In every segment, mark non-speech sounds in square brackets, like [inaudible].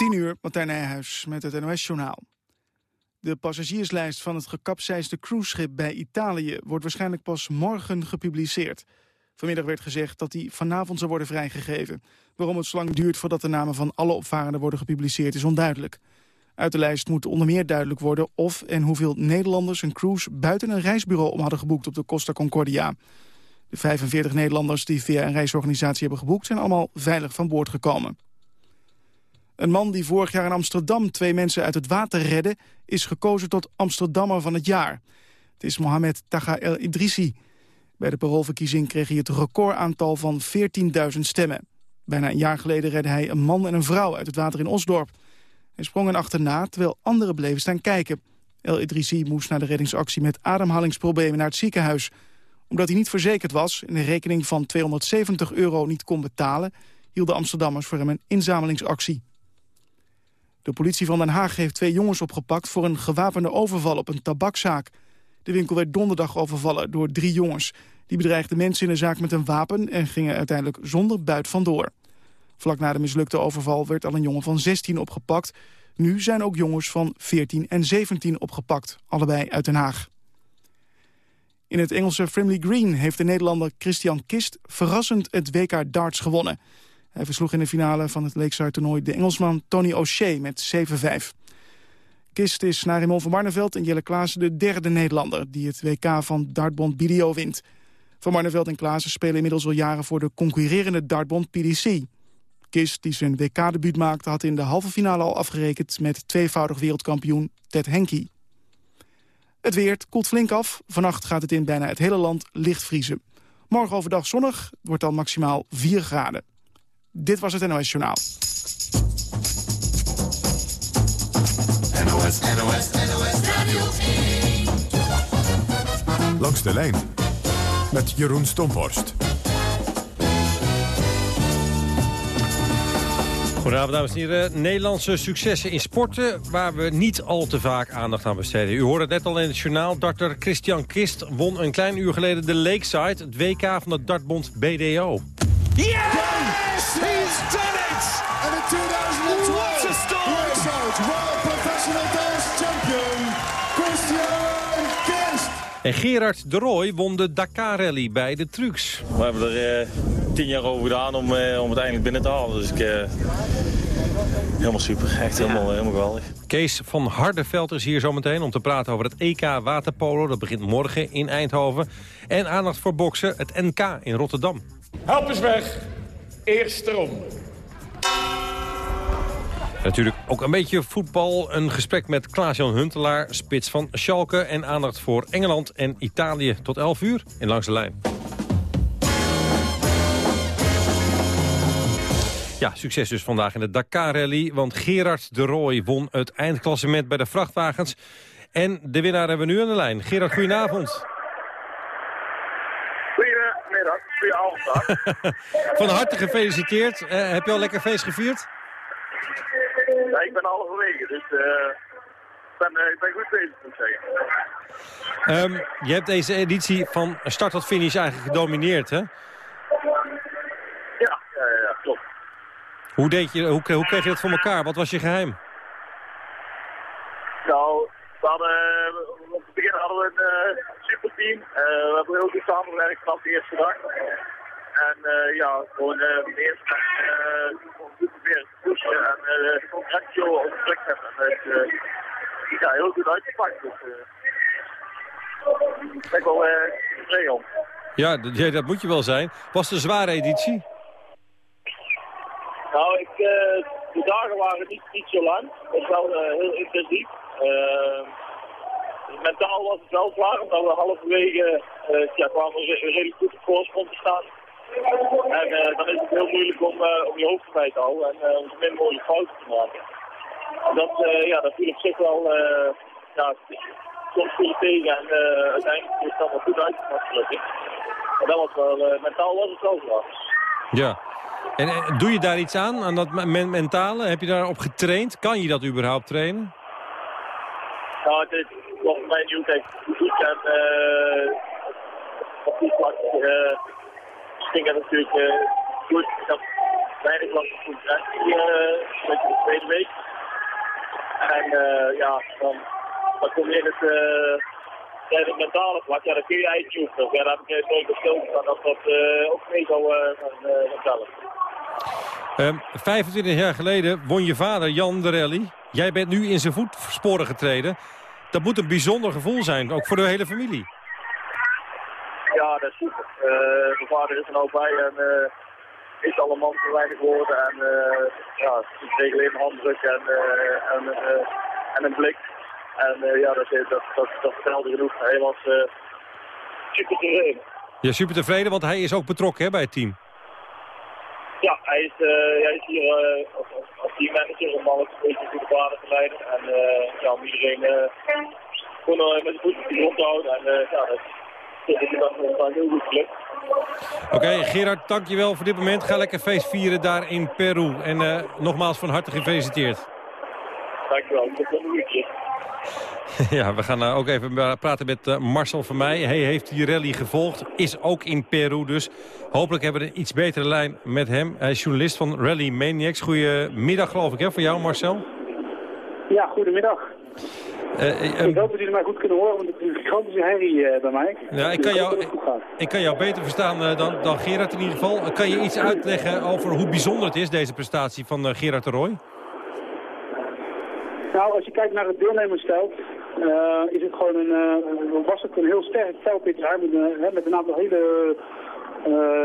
10 uur, Martijn Nijhuis met het NOS-journaal. De passagierslijst van het gekapseisde cruiseschip bij Italië... wordt waarschijnlijk pas morgen gepubliceerd. Vanmiddag werd gezegd dat die vanavond zal worden vrijgegeven. Waarom het zo lang duurt voordat de namen van alle opvarenden worden gepubliceerd... is onduidelijk. Uit de lijst moet onder meer duidelijk worden of en hoeveel Nederlanders... een cruise buiten een reisbureau om hadden geboekt op de Costa Concordia. De 45 Nederlanders die via een reisorganisatie hebben geboekt... zijn allemaal veilig van boord gekomen. Een man die vorig jaar in Amsterdam twee mensen uit het water redde... is gekozen tot Amsterdammer van het jaar. Het is Mohamed Taga El Idrissi. Bij de paroolverkiezing kreeg hij het recordaantal van 14.000 stemmen. Bijna een jaar geleden redde hij een man en een vrouw uit het water in Osdorp. Hij sprong hen achterna, terwijl anderen bleven staan kijken. El Idrissi moest na de reddingsactie met ademhalingsproblemen naar het ziekenhuis. Omdat hij niet verzekerd was en een rekening van 270 euro niet kon betalen... hielden Amsterdammers voor hem een inzamelingsactie. De politie van Den Haag heeft twee jongens opgepakt... voor een gewapende overval op een tabakzaak. De winkel werd donderdag overvallen door drie jongens. Die bedreigden mensen in de zaak met een wapen... en gingen uiteindelijk zonder buit vandoor. Vlak na de mislukte overval werd al een jongen van 16 opgepakt. Nu zijn ook jongens van 14 en 17 opgepakt, allebei uit Den Haag. In het Engelse Frimley Green heeft de Nederlander Christian Kist... verrassend het WK darts gewonnen... Hij versloeg in de finale van het Lakeside-toernooi de Engelsman Tony O'Shea met 7-5. Kist is na Raymond van Barneveld en Jelle Klaassen de derde Nederlander... die het WK van dartbond BDO wint. Van Barneveld en Klaassen spelen inmiddels al jaren voor de concurrerende dartbond PDC. Kist, die zijn WK-debuut maakte, had in de halve finale al afgerekend... met tweevoudig wereldkampioen Ted Henke. Het weer koelt flink af. Vannacht gaat het in bijna het hele land licht vriezen. Morgen overdag zonnig, wordt dan maximaal 4 graden. Dit was het NOS Journaal. NOS, NOS, NOS Radio 1. Langs de lijn met Jeroen Stomborst. Goedenavond, dames en heren. Nederlandse successen in sporten... waar we niet al te vaak aandacht aan besteden. U hoorde het net al in het journaal. Darter Christian Kist won een klein uur geleden de Lakeside... het WK van de dartbond BDO. He's done it! And in 2012, What a story! World Professional Dance Champion, Christian Kist. En Gerard de Rooij won de Dakar Rally bij de Trucks. We hebben er eh, tien jaar over gedaan om, eh, om het eindelijk binnen te halen. Dus ik, eh, helemaal super. Echt helemaal, helemaal geweldig. Kees van Hardeveld is hier zometeen om te praten over het EK Waterpolo. Dat begint morgen in Eindhoven. En aandacht voor boksen, het NK in Rotterdam. Help eens weg. Eerste ronde. Natuurlijk ook een beetje voetbal. Een gesprek met Klaas-Jan Huntelaar, spits van Schalke. En aandacht voor Engeland en Italië tot 11 uur in Langs de Lijn. Ja, succes dus vandaag in de Dakar-rally. Want Gerard de Rooij won het eindklassement bij de vrachtwagens. En de winnaar hebben we nu aan de lijn. Gerard, goedenavond. Goedemiddag, [laughs] Van harte gefeliciteerd. Eh, heb je al lekker feest gevierd? ja, ik ben halverwege, dus eh, ik, ben, eh, ik ben goed bezig, moet ik zeggen. Ehm, je hebt deze editie van start tot finish eigenlijk gedomineerd, hè? Ja, ja, ja, klopt. Hoe, deed je, hoe, hoe kreeg je dat voor elkaar? Wat was je geheim? Nou, we hadden, op het begin hadden we een uh, superteam. We hebben heel goed samengewerkt vanaf de eerste dag. En eh, ja, gewoon eh, de dag eh, gewoon proberen te pushen en uh, echt zo op de plek zetten. En het ja, heel goed uitgepakt. Dus, ik ben wel tevreden om. Ja, dat, moet je wel zijn. Was het een zware editie? Nou, ik, uh, de dagen waren niet, niet zo lang. Het was wel uh, heel intensief. Uh, mentaal was het wel zwaar, omdat we halverwege ja, kwamen we redelijk goed op voorsprong te staan. En dan is het heel moeilijk om, om je hoofd erbij te houden en om zo min mogelijk fouten te maken. En dat, ja, dat viel op zich wel ja, soms viel tegen en uiteindelijk is het allemaal goed uitgepakt gelukkig. Maar dat was wel, mentaal was het wel zwaar. Ja. En, en doe je daar iets aan, aan dat men mentale? Heb je daarop getraind? Kan je dat überhaupt trainen? Nou, het is volgens mij nieuw kijk, goed en uh, op die vlak uh, ging het natuurlijk uh, goed. Had weinig last van concurrentie uh, met tweede week. En uh, ja, dan, dan kom je in het, uh, mentale vlak. Ja, dan kun je eigenlijk niet oefenen. Ja, daar heb ik nooit gestild dat dat uh, ook mee zou tellen. Um, 25 jaar geleden won je vader Jan de rally. Jij bent nu in zijn voetsporen getreden. Dat moet een bijzonder gevoel zijn, ook voor de hele familie. Ja, dat is super. Uh, mijn vader is er nou bij en uh, is al een man voor weinig woorden. En uh, ja, ik kreeg alleen een handdruk en, en, en een blik. En ja, dat, dat, dat, dat vertelde genoeg. Hij was super tevreden. Ja, super tevreden, want hij is ook betrokken hè, bij het team. Ja, hij is, hij is hier als, als teammanager om alles een beetje goede banen te leiden. En ja, om iedereen gewoon met de voeten op de grond te houden. En ja, dat Oké, okay, Gerard, dankjewel voor dit moment. Ga lekker feest vieren daar in Peru. En uh, nogmaals van harte gefeliciteerd. Dankjewel, tot een uurtje. [laughs] Ja, we gaan uh, ook even praten met uh, Marcel van mij. Hij heeft die rally gevolgd, is ook in Peru dus. Hopelijk hebben we een iets betere lijn met hem. Hij is journalist van Rally Maniacs. Goedemiddag geloof ik hè, voor jou Marcel. Ja, goedemiddag. Uh, ik hoop dat jullie mij goed kunnen horen, want het is een gigantische herrie bij mij. Ja, ik, kan jou, ik kan jou beter verstaan dan, dan Gerard in ieder geval. Kan je iets uitleggen over hoe bijzonder het is, deze prestatie van Gerard de Roy? Nou, als je kijkt naar het deelnemersveld, is het gewoon een, was het een heel sterk veld dit jaar, met, met een aantal hele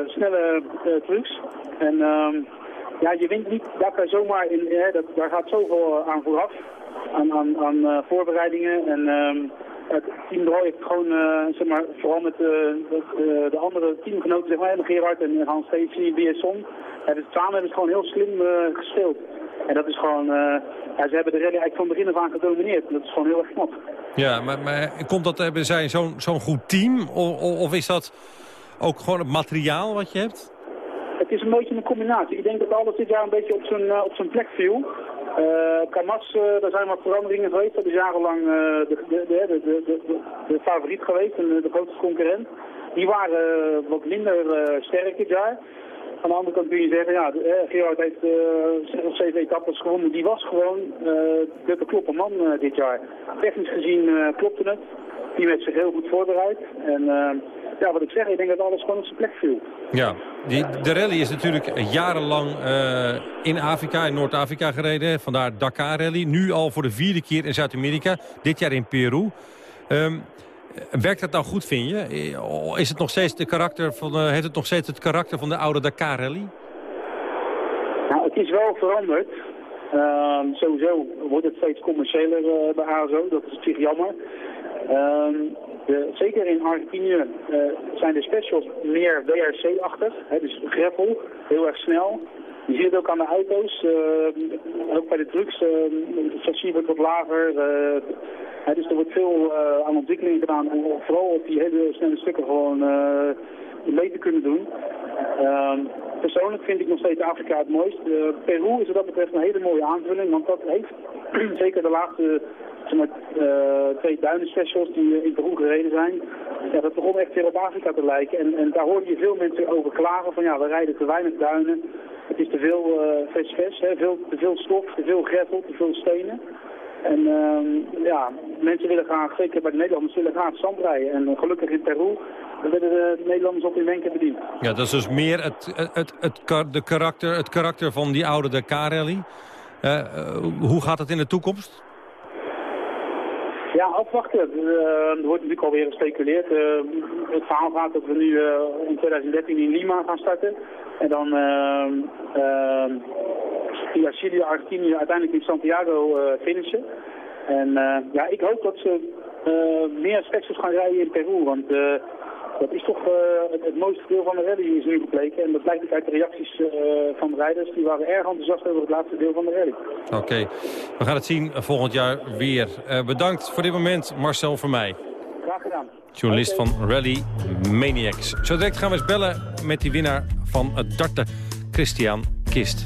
snelle trucs. En ehm, ja, je wint niet daar kan zomaar in, dat, daar gaat zoveel aan vooraf aan, aan, aan uh, voorbereidingen. En uh, het team Roy heeft gewoon, uh, zeg maar, vooral met de, de, de, andere teamgenoten, zeg maar, Gerard en Hans Stacey, BSON, hebben het samen hebben het gewoon heel slim gespeeld. En dat is gewoon, ja, ze hebben de rally eigenlijk van begin af aan gedomineerd. Dat is gewoon heel erg knap. Ja, maar, maar komt dat, hebben zij zo'n zo'n goed team? Of, of is dat ook gewoon het materiaal wat je hebt? Het is een beetje een combinatie. Ik denk dat alles dit jaar een beetje op zijn, op zijn plek viel. Uh, Kamas, uh, daar zijn wat veranderingen geweest. Dat is jarenlang uh, de, de, de, de, favoriet geweest en de grootste concurrent. Die waren wat minder sterk dit jaar. Aan de andere kant kun je zeggen, ja, Gerard heeft zes of zeven etappes gewonnen. Die was gewoon de bekloppe man dit jaar. Technisch gezien klopte het. Die heeft zich heel goed voorbereid. En ja, wat ik zeg, ik denk dat alles gewoon op zijn plek viel. Ja, die, de rally is natuurlijk jarenlang uh, in Afrika, in Noord-Afrika gereden. Vandaar Dakar Rally. Nu al voor de vierde keer in Zuid-Amerika. Dit jaar in Peru. Um, werkt dat nou goed, vind je? Is het nog steeds de karakter van, uh, heeft het nog steeds het karakter van de oude Dakar Rally? Nou, het is wel veranderd. Uh, sowieso wordt het steeds commerciëler bij ASO. Dat is natuurlijk jammer. Ehm, zeker in Argentinië uh, zijn de specials meer WRC-achtig, dus gravel, heel erg snel. Je ziet het ook aan de auto's, uh, ook bij de trucks, uh, het wordt wat lager. dus er wordt veel aan ontwikkeling gedaan om vooral op die hele snelle stukken gewoon mee te kunnen doen. Ehm, persoonlijk vind ik nog steeds Afrika het mooist. Peru is wat dat betreft een hele mooie aanvulling, want dat heeft [clears throat] zeker de laatste met uh, twee duinenspecials die in Peru gereden zijn. Ja, dat begon echt weer op Afrika te lijken. En, en daar hoorde je veel mensen over klagen van ja, we rijden te weinig duinen. Het is te veel uh, ves, veel, te veel stof, te veel gravel, te veel stenen. En uh, ja, mensen willen graag, zeker bij de Nederlanders, willen graag zand rijden. En gelukkig in Peru werden de Nederlanders op in wenken bediend. Ja, dat is dus meer het, het, het, de karakter, het karakter van die oude Dakar-rally. Hoe gaat het in de toekomst? Ja, afwachten. Uh, er wordt natuurlijk alweer gespeculeerd. Uh, het verhaal gaat dat we nu uh, in 2013 in Lima gaan starten. En dan via Chili, Argentinië uiteindelijk in Santiago finishen. En ja, ik hoop dat ze meer specials gaan rijden in Peru. Want dat is toch uh, het, het, mooiste deel van de rally is nu gebleken. En dat blijkt ook uit de reacties uh, van de rijders. Die waren erg enthousiast over het laatste deel van de rally. Oké, we gaan het zien volgend jaar weer. Uh, bedankt voor dit moment Marcel voor mij. Graag gedaan. Journalist okay. van Rally Maniacs. Zo direct gaan we eens bellen met die winnaar van het darten, Christian Kist.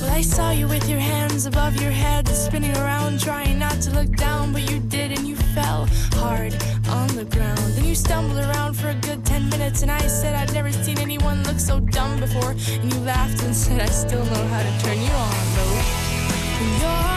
Well, I saw you with your hands above your head, spinning around, trying not to look down, but you did and you fell hard on the ground. Then you stumbled around for a good ten minutes, and I said I'd never seen anyone look so dumb before. And you laughed and said I still know how to turn you on, though.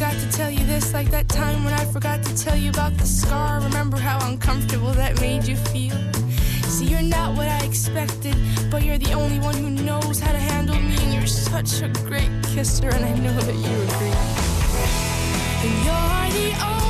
forgot to tell you this, like that time when I forgot to tell you about the scar. Remember how uncomfortable that made you feel? See, you're not what I expected, but you're the only one who knows how to handle me, and you're such a great kisser, and I know that you agree. And you're the only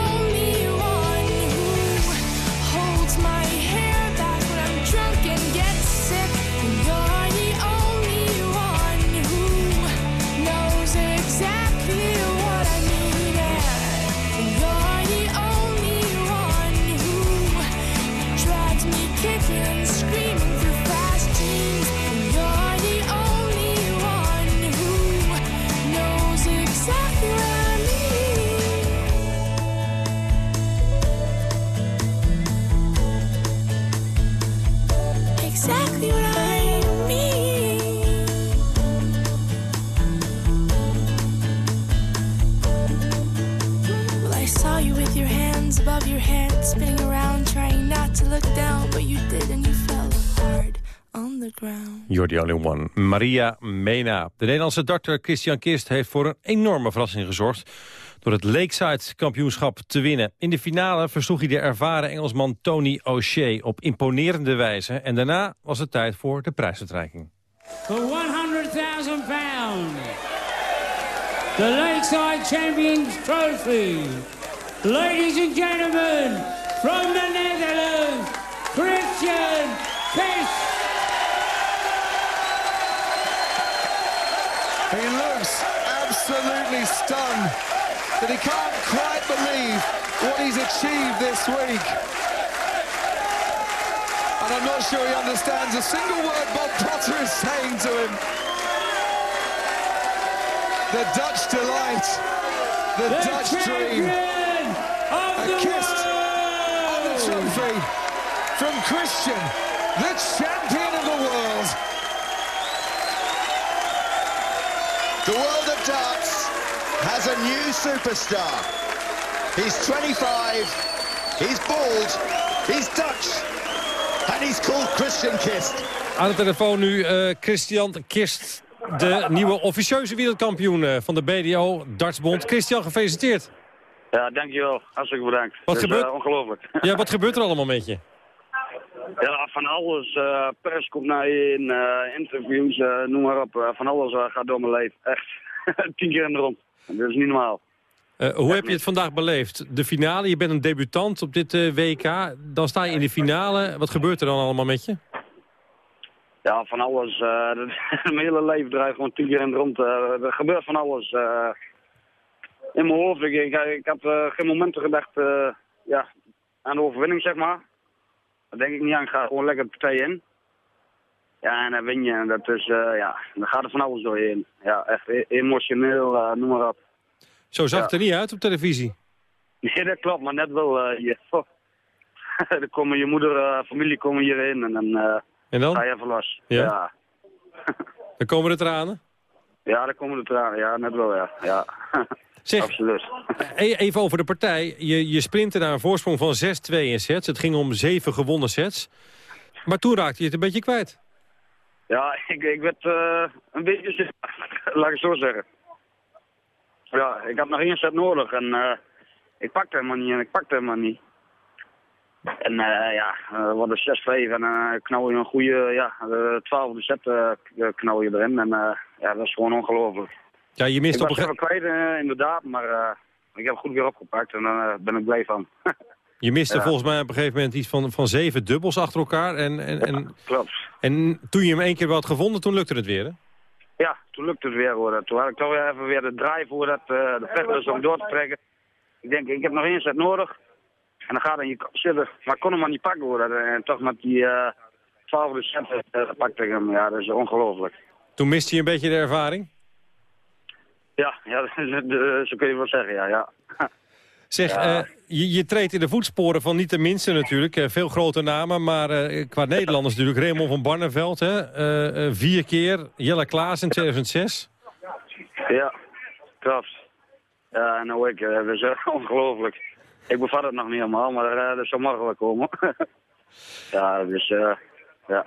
on the ground. You're the only one. Maria Mena. De Nederlandse darter Christian Kist heeft voor een enorme verrassing gezorgd... door het Lakeside kampioenschap te winnen. In de finale versloeg hij de ervaren Engelsman Tony O'Shea... op imponerende wijze. En daarna was het tijd voor de prijsuitreiking. For 100,000 pounds, the Lakeside Champions Trophy. Ladies and gentlemen, from the Netherlands, Christian Kiss. Absolutely stunned that he can't quite believe what he's achieved this week. And I'm not sure he understands a single word Bob Potter is saying to him. The Dutch delight, the, The Dutch dream. of A kiss on the trophy from Christian, the champion of the world. The world of darts has a new superstar. He's 25, he's bald, he's Dutch, and he's called Christian Kist. Aan de telefoon nu eh, Christian Kist, de nieuwe officieuze wereldkampioen eh, van de BDO Dartsbond. Christian, gefeliciteerd. Ja, dankjewel. Hartstikke bedankt. Wat Dus, gebeurt- eh, ongelooflijk. Ja, wat gebeurt er allemaal met je? Ja, van alles. eh, pers komt naar je in, eh, interviews, eh, noem maar op. van alles gaat door mijn leven. Echt. [laughs] Tien keer in de rond. Dat is niet normaal. Hoe heb je het vandaag beleefd? De finale, je bent een debutant op dit WK. Dan sta je in de finale. Wat gebeurt er dan allemaal met je? Ja, van alles. [laughs] mijn hele leven draait gewoon tien keer in de rond. er gebeurt van alles. in mijn hoofd. Ik, ik, ik had geen momenten gedacht ja, aan de overwinning, zeg maar. Daar denk ik niet aan. Ik ga gewoon lekker de partij in. Ja, en dan win je. En dat is, eh, ja, dan gaat er van alles door je heen. Ja, echt e- emotioneel, eh, noem maar op. Zo zag Ja. het er niet uit op televisie. Nee, dat klopt, maar net wel. eh je, oh. [laughs] dan komen je moeder, familie komen hierin en dan En dan? ga je even los. Ja? ja. Dan komen de tranen. Ja, daar komen de tranen. Ja, net wel, ja. ja. [laughs] Zeg, Absoluut. e- even over de partij. Je, je sprintte naar een voorsprong van 6-2 in sets. Het ging om zeven gewonnen sets. Maar toen raakte je het een beetje kwijt. Ja, ik, ik werd eh, een beetje, [laughs] laat ik het zo zeggen. Ja, ik had nog één set nodig en eh, ik pakte hem maar niet en ik pakte hem maar niet. En eh, ja, uh, wat een 6-5 en uh, knal je een goede, ja, de twaalfde set eh, k- knal je erin. En eh, ja, dat is gewoon ongelooflijk. Ja, je mist ik op een even kwijt, eh, inderdaad, maar eh, ik heb het goed weer opgepakt en daar ben ik blij van. [laughs] Je miste Ja. volgens mij op een gegeven moment iets van, van zeven dubbels achter elkaar. En, en, en, Klopt. en toen je hem één keer had gevonden, toen lukte het weer, hè? Ja, toen lukte het weer hoor. Toen had ik toch weer even weer de draai voor dat, eh de vechters om door te trekken. Ik denk, ik heb nog één set nodig. En dan gaat hij in je kop zitten. Maar ik kon hem maar niet pakken hoor. En toch met die uh, twaalfde set uh, pakte ik hem. Ja, dat is ongelooflijk. Toen miste hij een beetje de ervaring? Ja, ja [laughs] zo kun je wel zeggen, ja. ja. Zeg, ja. Uh, je, je treedt in de voetsporen van niet de minste natuurlijk. Uh, veel grote namen, maar uh, qua Nederlanders natuurlijk. Raymond van Barneveld, hè? vier keer. Jelle Klaas in 2006. Ja, klopt. Ja, en nou ik, dat is [laughs] ongelooflijk. Ik bevat het nog niet helemaal, maar dat zou makkelijk komen. [laughs] ja, dus ja.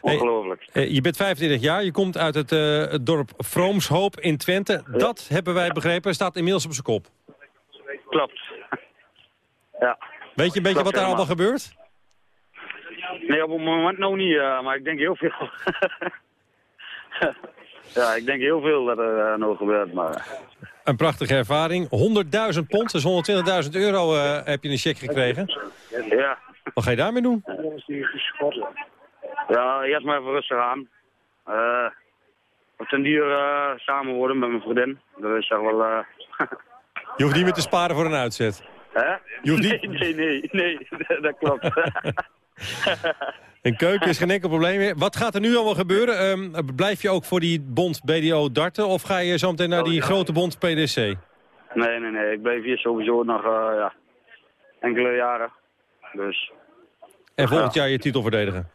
Ongelooflijk. Hey, je bent 25 jaar, je komt uit het, het dorp Vroomshoop in Twente. Ja. Dat hebben wij begrepen, staat inmiddels op zijn kop. Klopt. ja. Weet je een beetje Klopt wat daar allemaal gebeurt? Nee, op het moment nog niet, uh, maar ik denk heel veel. [laughs] ja, ik denk heel veel dat er uh, nog gebeurt, maar... Een prachtige ervaring. 100.000 pond, dus 120.000 euro uh, heb je een cheque gekregen. Ja. Wat ga je daarmee doen? Ja, eerst maar even rustig aan. Uh, op den duur uh, samen worden met mijn vriendin. Dat is toch wel... Uh... [laughs] je hoeft niet meer te sparen voor een uitzet. Hè? Je hoeft niet... [laughs] Nee, nee, nee, nee, [laughs] dat klopt. een keuken is geen enkel probleem meer. Wat gaat er nu allemaal gebeuren? Um, blijf je ook voor die bond BDO darten of ga je zo meteen naar die oh, ja. grote bond PDC? Nee, nee, nee. Ik blijf hier sowieso nog ja, enkele jaren. Dus... En volgend jaar je titel verdedigen?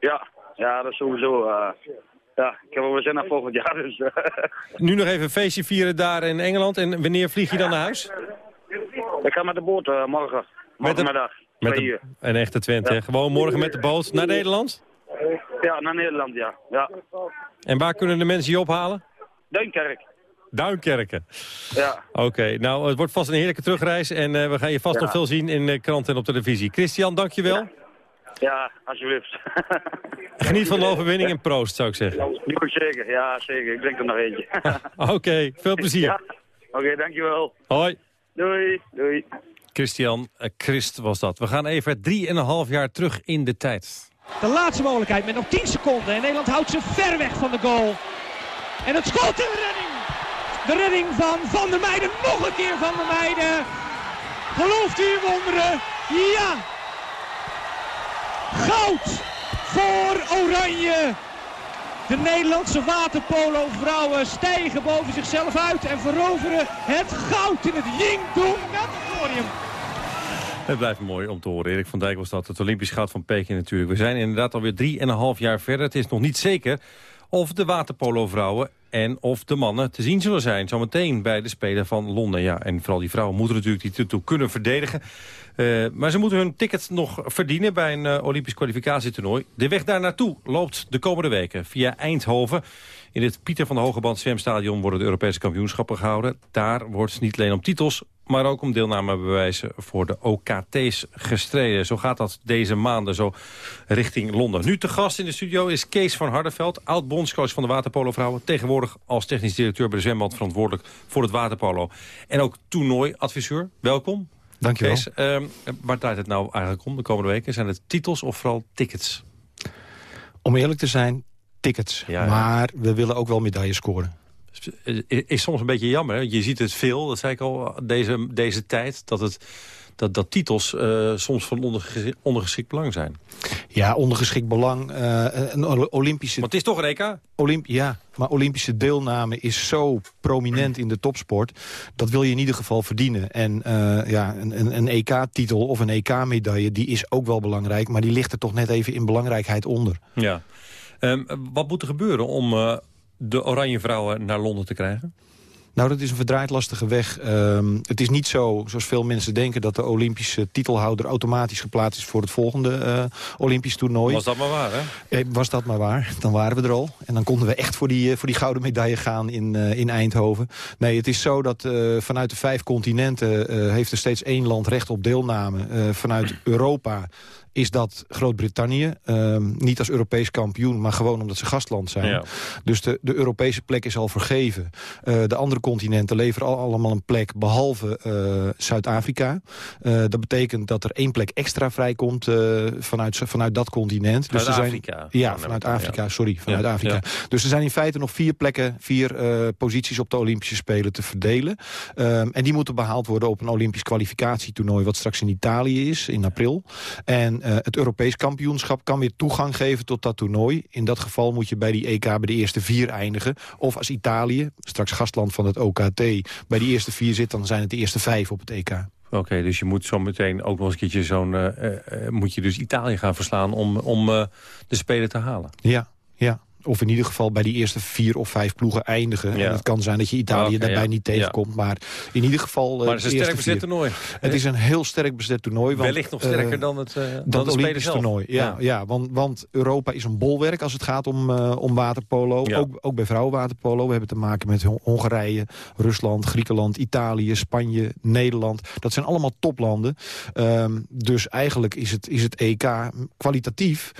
Ja, ja, dat is sowieso. Uh, ja, ik heb wel weer zin naar volgend jaar. Dus, uh. [laughs] Nu nog even een feestje vieren daar in Engeland. En wanneer vlieg je dan naar huis? Ik ga met de boot uh, morgen. Morgenmiddag. Met de, een echte Twente. Ja. Gewoon morgen met de boot naar Nederland? Ja, naar Nederland, ja. ja. En waar kunnen de mensen je ophalen? Duinkerk. Duinkerken. Ja. Oké, okay, nou het wordt vast een heerlijke terugreis. En we gaan je vast ja. nog veel zien in de krant en op televisie. Christian, dankjewel. Ja. Ja, alsjeblieft. [laughs] Geniet van de overwinning en proost, zou ik zeggen. Nu zeker, ja zeker. Ik drink er nog eentje. [laughs] Oké, okay, veel plezier. Ja. Oké, okay, dankjewel. Hoi. Doei, doei. Christian uh, Christ was dat. We gaan even 3,5 jaar terug in de tijd. De laatste mogelijkheid met nog 10 seconden. En Nederland houdt ze ver weg van de goal. En het schot in de redding. De redding van Van der Meijden. Nog een keer Van der Meijden. Gelooft u in wonderen? Ja, Goud voor Oranje. De Nederlandse waterpolo vrouwen stijgen boven zichzelf uit en veroveren het goud in het Yingdong Natorium. Het blijft mooi om te horen. Erik van Dijk was dat, het Olympisch goud van Peking natuurlijk. We zijn inderdaad alweer drieënhalf jaar verder. Het is nog niet zeker of de waterpolo-vrouwen en of de mannen te zien zullen zijn. Zometeen bij de Spelen van Londen. Ja, en vooral die vrouwen moeten natuurlijk die titel kunnen verdedigen. Uh, maar ze moeten hun ticket nog verdienen bij een uh, Olympisch kwalificatietoernooi. De weg daar naartoe loopt de komende weken via Eindhoven. In het Pieter van de Hogeband zwemstadion worden de Europese kampioenschappen gehouden. Daar wordt niet alleen om titels, maar ook om deelnamebewijzen voor de OKT's gestreden. Zo gaat dat deze maanden zo richting Londen. Nu te gast in de studio is Kees van Hardenveld, oud-bondscoach van de waterpolovrouwen. Tegenwoordig als technisch directeur bij de zwembad verantwoordelijk voor het waterpolo. En ook toernooiadviseur. Welkom. Dankjewel. Kees, uh, waar draait het nou eigenlijk om de komende weken? Zijn het titels of vooral tickets? Om eerlijk te zijn, tickets. Ja, ja. Maar we willen ook wel medailles scoren. Is soms een beetje jammer. Hè? Je ziet het veel, dat zei ik al, deze, deze tijd... dat, het, dat, dat titels uh, soms van ondergeschikt, ondergeschikt belang zijn. Ja, ondergeschikt belang. Uh, een Olympische... Maar het is toch een EK? Olymp ja, maar Olympische deelname is zo prominent in de topsport... dat wil je in ieder geval verdienen. En uh, ja, een, een EK-titel of een EK-medaille, die is ook wel belangrijk... maar die ligt er toch net even in belangrijkheid onder. Ja. Um, wat moet er gebeuren om de Oranje Vrouwen naar Londen te krijgen? Nou, dat is een verdraaid lastige weg. Um, het is niet zo, zoals veel mensen denken... dat de Olympische titelhouder automatisch geplaatst is... voor het volgende uh, Olympisch toernooi. Was dat maar waar, hè? Eh, was dat maar waar. Dan waren we er al. En dan konden we echt voor die, uh, voor die gouden medaille gaan in, uh, in Eindhoven. Nee, het is zo dat vanuit de vijf continenten... heeft er steeds één land recht op deelname. vanuit Europa is dat Groot-Brittannië, ehm, niet als Europees kampioen... maar gewoon omdat ze gastland zijn. Ja. Dus de, de Europese plek is al vergeven. Eh, de andere continenten leveren al allemaal een plek, behalve eh, Zuid-Afrika. Eh, dat betekent dat er één plek extra vrijkomt vanuit, vanuit dat continent. Vanuit er zijn, Afrika. Ja, vanuit Afrika, ja. sorry, vanuit Ja, Afrika. Dus er zijn in feite nog vier plekken, vier posities op de Olympische Spelen te verdelen. Ehm, en die moeten behaald worden op een Olympisch kwalificatietoernooi... wat straks in Italië is, in april. En eh, het Europees kampioenschap kan weer toegang geven tot dat toernooi. In dat geval moet je bij die EK bij de eerste vier eindigen. Of als Italië, straks gastland van het OKT... bij die eerste vier zit, dan zijn het de eerste vijf op het EK. Oké, dus je moet zo meteen ook nog eens een keertje zo'n... eh, eh, moet je dus Italië gaan verslaan om, om de Spelen te halen. Ja, ja. Of in ieder geval bij die eerste vier of vijf ploegen eindigen. Ja. En het kan zijn dat je Italië daarbij ja. niet tegenkomt. Maar in ieder geval... eh, Maar het is een sterk bezet vier. toernooi. Het is een heel sterk bezet toernooi. Want, Wellicht nog sterker eh, dan het, eh, dan het Spelen Olympisch zelf. toernooi. Ja, ja. want, want Europa is een bolwerk als het gaat om, om waterpolo. Ook, ook bij vrouwenwaterpolo. We hebben te maken met Hon- Hongarije, Rusland, Griekenland, Italië, Spanje, Nederland. Dat zijn allemaal toplanden. Ehm, dus eigenlijk is het, is het EK kwalitatief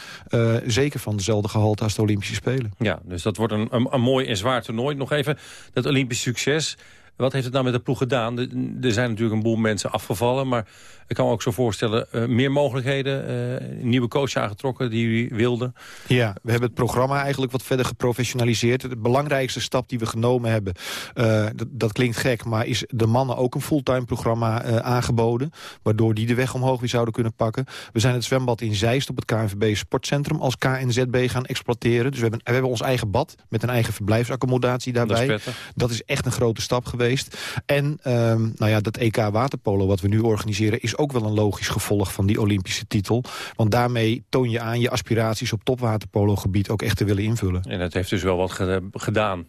zeker van dezelfde gehalte als de Olympische Spelen. Ja, dus dat wordt een, een, een mooi en zwaar toernooi. Nog even dat Olympisch succes. Wat heeft het nou met de ploeg gedaan? Er zijn natuurlijk een boel mensen afgevallen, maar ik kan me ook zo voorstellen... eh, meer mogelijkheden, eh, nieuwe coach aangetrokken die jullie wilden. Ja, we hebben het programma eigenlijk wat verder geprofessionaliseerd. De belangrijkste stap die we genomen hebben, eh, dat, klinkt gek... maar is de mannen ook een fulltime programma aangeboden... waardoor die de weg omhoog weer zouden kunnen pakken. We zijn het zwembad in Zeist op het KNVB Sportcentrum... als KNZB gaan exploiteren. Dus we hebben, we hebben ons eigen bad met een eigen verblijfsaccommodatie Dat is daarbij. Dat is echt een grote stap geweest. En ehm, nou ja, dat EK waterpolo wat we nu organiseren... is ook wel een logisch gevolg van die Olympische titel. Want daarmee toon je aan je aspiraties op topwaterpolo gebied... ook echt te willen invullen. En dat heeft dus wel wat ge- gedaan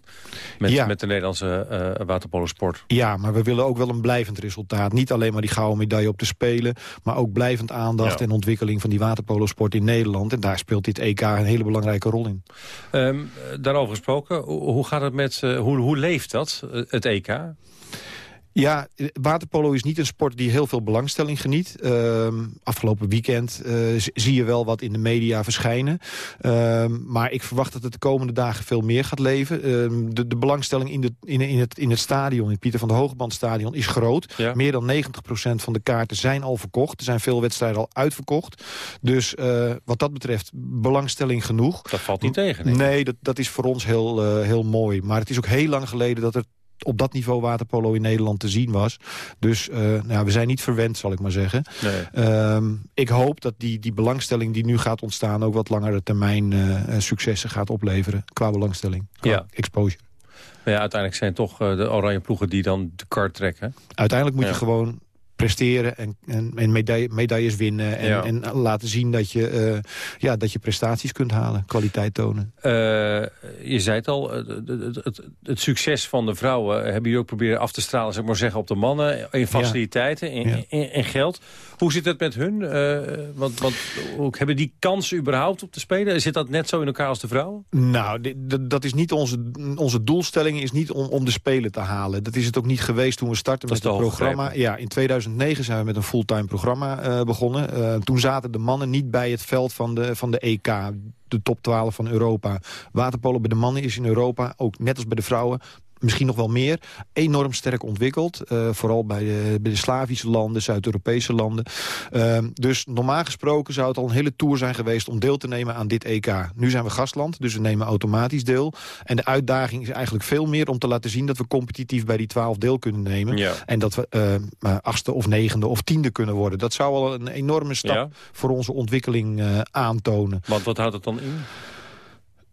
met, Ja. met de Nederlandse eh waterpolosport. Ja, maar we willen ook wel een blijvend resultaat. Niet alleen maar die gouden medaille op te spelen... maar ook blijvend aandacht Ja. en ontwikkeling van die waterpolosport in Nederland. En daar speelt dit EK een hele belangrijke rol in. Ehm, daarover gesproken, hoe gaat het met, eh, hoe, hoe leeft dat, eh, het EK? Ja, eh, waterpolo is niet een sport die heel veel belangstelling geniet. Ehm, afgelopen weekend eh, zie je wel wat in de media verschijnen. Ehm, maar ik verwacht dat het de komende dagen veel meer gaat leven. Ehm, de, de belangstelling in, de, in, in, het, in het stadion, in het Pieter van de Hoogbandstadion, is groot. Ja. Meer dan 90% van de kaarten zijn al verkocht. Er zijn veel wedstrijden al uitverkocht. Dus eh, wat dat betreft belangstelling genoeg. Dat valt niet tegen. Nee, dat, dat is voor ons heel, heel mooi. Maar het is ook heel lang geleden dat er op dat niveau waterpolo in Nederland te zien was. Dus eh, nou, ja, we zijn niet verwend, zal ik maar zeggen. Nee. Ehm, ik hoop dat die, die belangstelling die nu gaat ontstaan... ook wat langere termijn eh, eh, successen gaat opleveren qua belangstelling. Qua Ja. exposure. Maar ja, uiteindelijk zijn het toch de oranje ploegen die dan de kar trekken. Uiteindelijk moet Ja. je gewoon presteren en, en, en medaille- medailles winnen... En, Ja. en laten zien dat je, eh, ja, dat je prestaties kunt halen, kwaliteit tonen. Eh, je zei het al, het, het, het, succes van de vrouwen hebben jullie ook proberen af te stralen, zeg maar zeggen, op de mannen. In faciliteiten, in, Ja. in, in geld. Hoe zit het met hun? Eh, want, want, hebben die kans überhaupt op te spelen? Zit dat net zo in elkaar als de vrouwen? Nou, dat- is niet onze, onze doelstelling is niet om, om de Spelen te halen. Dat is het ook niet geweest toen we startten Dat is met het programma. Ja, in 2009 zijn we met een fulltime programma eh, begonnen. Eh, toen zaten de mannen niet bij het veld van de, van de EK, de top 12 van Europa. Waterpolo bij de mannen is in Europa, ook net als bij de vrouwen... Misschien nog wel meer. Enorm sterk ontwikkeld. eh, vooral bij de, bij de Slavische landen, Zuid-Europese landen. Ehm, dus normaal gesproken zou het al een hele tour zijn geweest... om deel te nemen aan dit EK. Nu zijn we gastland, dus we nemen automatisch deel. En de uitdaging is eigenlijk veel meer om te laten zien... dat we competitief bij die 12 deel kunnen nemen. Ja. En dat we maar achtste of negende of tiende kunnen worden. Dat zou al een enorme stap Ja. voor onze ontwikkeling eh, aantonen. Want wat houdt het dan in?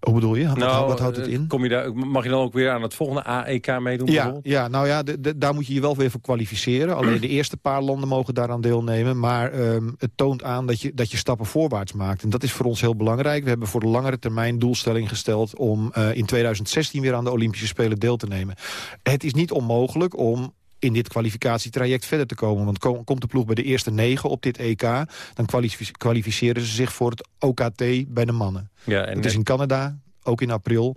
Hoe bedoel je? Wat, nou, wat houdt het eh, in? Kom je daar, mag je dan ook weer aan het volgende AEK meedoen? Ja, ja, nou ja, de- de- daar moet je je wel weer voor kwalificeren. Alleen de eerste paar landen mogen daaraan deelnemen. Maar ehm, het toont aan dat je, dat je stappen voorwaarts maakt. En dat is voor ons heel belangrijk. We hebben voor de langere termijn doelstelling gesteld... om eh, in 2016 weer aan de Olympische Spelen deel te nemen. Het is niet onmogelijk om in dit kwalificatietraject verder te komen. Want ko- komt de ploeg bij de eerste negen op dit EK... dan kwalific- kwalificeren ze zich voor het OKT bij de mannen. Ja, en Dat is in Canada, ook in april.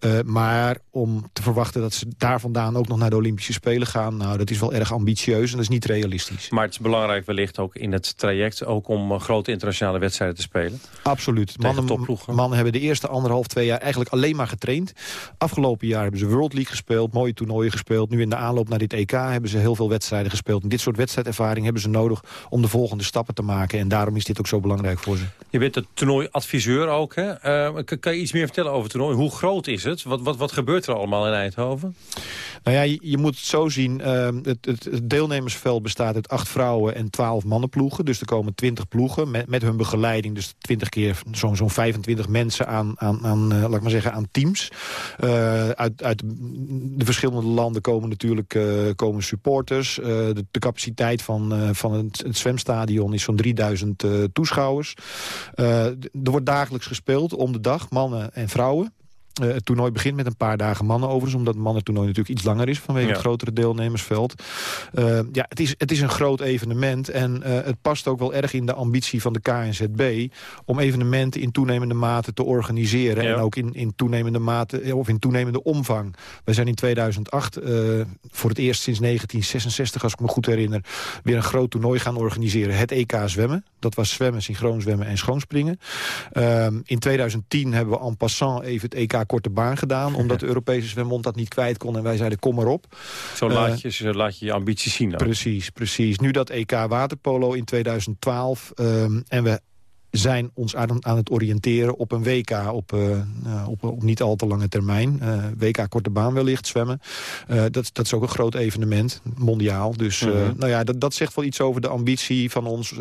Uh, maar om te verwachten dat ze daar vandaan ook nog naar de Olympische Spelen gaan... nou, dat is wel erg ambitieus en dat is niet realistisch. Maar het is belangrijk wellicht ook in het traject... ook om uh, grote internationale wedstrijden te spelen? Absoluut. Mannen, mannen hebben de eerste anderhalf, twee jaar eigenlijk alleen maar getraind. Afgelopen jaar hebben ze World League gespeeld, mooie toernooien gespeeld. Nu in de aanloop naar dit EK hebben ze heel veel wedstrijden gespeeld. En dit soort wedstrijdervaring hebben ze nodig om de volgende stappen te maken. En daarom is dit ook zo belangrijk voor ze. Je bent de toernooiadviseur ook, hè? Uh, kan je iets meer vertellen over toernooi? Hoe groot is het? Wat, wat, wat gebeurt er allemaal in Eindhoven? Nou ja, je, moet het zo zien. Uh, het, het, deelnemersveld bestaat uit acht vrouwen en twaalf mannenploegen. Dus er komen twintig ploegen met, met hun begeleiding. Dus twintig keer zo'n zo'n 25 mensen aan, aan, aan uh, laat maar zeggen, aan teams. uit, uit de verschillende landen komen natuurlijk komen supporters. De, de, capaciteit van, van het, het, zwemstadion is zo'n 3000 toeschouwers. er wordt dagelijks gespeeld om de dag, mannen en vrouwen. vertrouwen. Uh, het toernooi begint met een paar dagen mannen overigens... omdat het mannentoernooi natuurlijk iets langer is... vanwege ja. het grotere deelnemersveld. Uh, ja, het is, het is een groot evenement... en uh, het past ook wel erg in de ambitie van de KNZB... om evenementen in toenemende mate te organiseren... Ja. en ook in, in toenemende mate of in toenemende omvang. We zijn in 2008 voor het eerst sinds 1966, als ik me goed herinner... weer een groot toernooi gaan organiseren. Het EK zwemmen. Dat was zwemmen, synchroon zwemmen en schoonspringen. Ehm, in 2010 hebben we en passant even het EK korte baan gedaan. Omdat [laughs] de Europese zwembond dat niet kwijt kon. En wij zeiden, kom maar op. Zo laat je, zo laat je je ambities zien. Dan. Precies, precies. Nu dat EK waterpolo in 2012. Um, en we zijn ons aan, aan, het oriënteren op een WK op, uh, op, op, niet al te lange termijn. Uh, WK korte baan wellicht, zwemmen. Uh, dat, dat is ook een groot evenement, mondiaal. Dus mm -hmm. nou ja, dat, dat zegt wel iets over de ambitie van ons,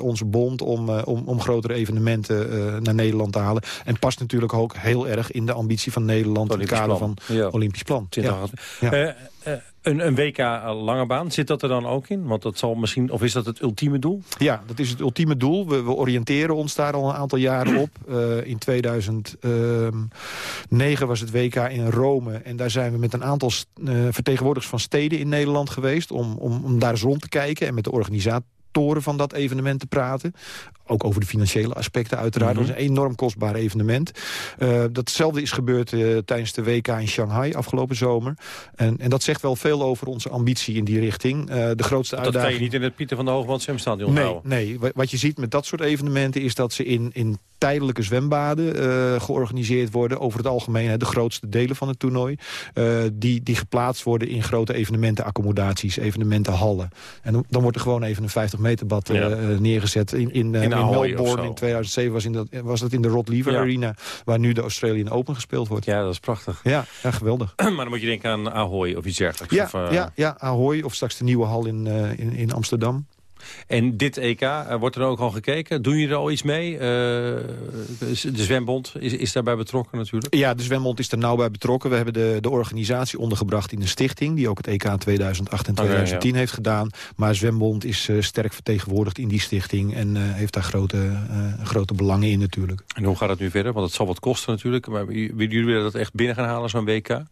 onze bond... om, om, om grotere evenementen naar Nederland te halen. En past natuurlijk ook heel erg in de ambitie van Nederland... in het kader van ja. Olympisch plan. Ja. Ja. Een, een, WK lange baan, zit dat er dan ook in? Want dat zal misschien, of is dat het ultieme doel? Ja, dat is het ultieme doel. We, we oriënteren ons daar al een aantal jaren op. Uh, [clears throat] in 2009 was het WK in Rome. En daar zijn we met een aantal uh, vertegenwoordigers van steden in Nederland geweest... om, om, om daar eens rond te kijken en met de organisatie van dat evenement te praten. Ook over de financiële aspecten uiteraard. Mm -hmm. Dat is een enorm kostbaar evenement. Uh, datzelfde is gebeurd uh, tijdens de WK in Shanghai afgelopen zomer. En, en dat zegt wel veel over onze ambitie in die richting. Uh, de grootste dat uitdaging... Dat je niet in het Pieter van der Hoogwand zwemstadion nee, houden. Nee, wat je ziet met dat soort evenementen is dat ze in, in tijdelijke zwembaden georganiseerd worden. Over het algemeen hè, de grootste delen van het toernooi. Die, die geplaatst worden in grote evenementenaccommodaties, evenementenhallen. En dan, dan wordt er gewoon even een 50 meter bad uh, ja. neergezet. In, in, in, in Melbourne in 2007 was, in dat, was dat in de Rod Lever ja. Arena... waar nu de Australian Open gespeeld wordt. Ja, dat is prachtig. Ja, ja geweldig. [clears throat] maar dan moet je denken aan Ahoy of iets dergelijks. Ja, of, ja, ja, Ahoy of straks de nieuwe hal in, in, in Amsterdam. En dit EK, uh, wordt er ook al gekeken? Doen jullie er al iets mee? Uh, de Zwembond is, is daarbij betrokken natuurlijk? Ja, de Zwembond is er nauw bij betrokken. We hebben de, de organisatie ondergebracht in de stichting... die ook het EK 2008 en 2010 okay, ja. heeft gedaan. Maar Zwembond is uh, sterk vertegenwoordigd in die stichting... en heeft daar grote, grote belangen in natuurlijk. En hoe gaat het nu verder? Want het zal wat kosten natuurlijk. Maar jullie willen dat echt binnen gaan halen, zo'n WK?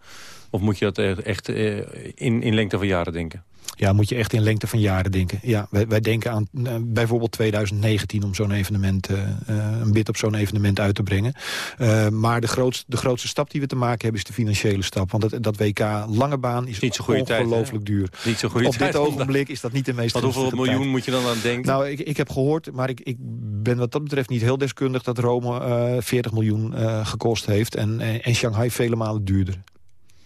Of moet je dat echt in, in lengte van jaren denken? Ja, moet je echt in lengte van jaren denken. Ja, wij, wij denken aan uh, bijvoorbeeld 2019 om zo'n evenement, uh, een bid op zo'n evenement uit te brengen. Uh, maar de grootste, de grootste stap die we te maken hebben is de financiële stap. Want dat, dat WK lange baan is niet zo ongelooflijk duur. Niet zo goede op dit ogenblik is dat niet de meest Want hoeveel miljoen tijd. moet je dan aan denken? Nou, ik, ik heb gehoord, maar ik, ik ben wat dat betreft niet heel deskundig... dat Rome 40 miljoen gekost heeft en, en Shanghai vele malen duurder.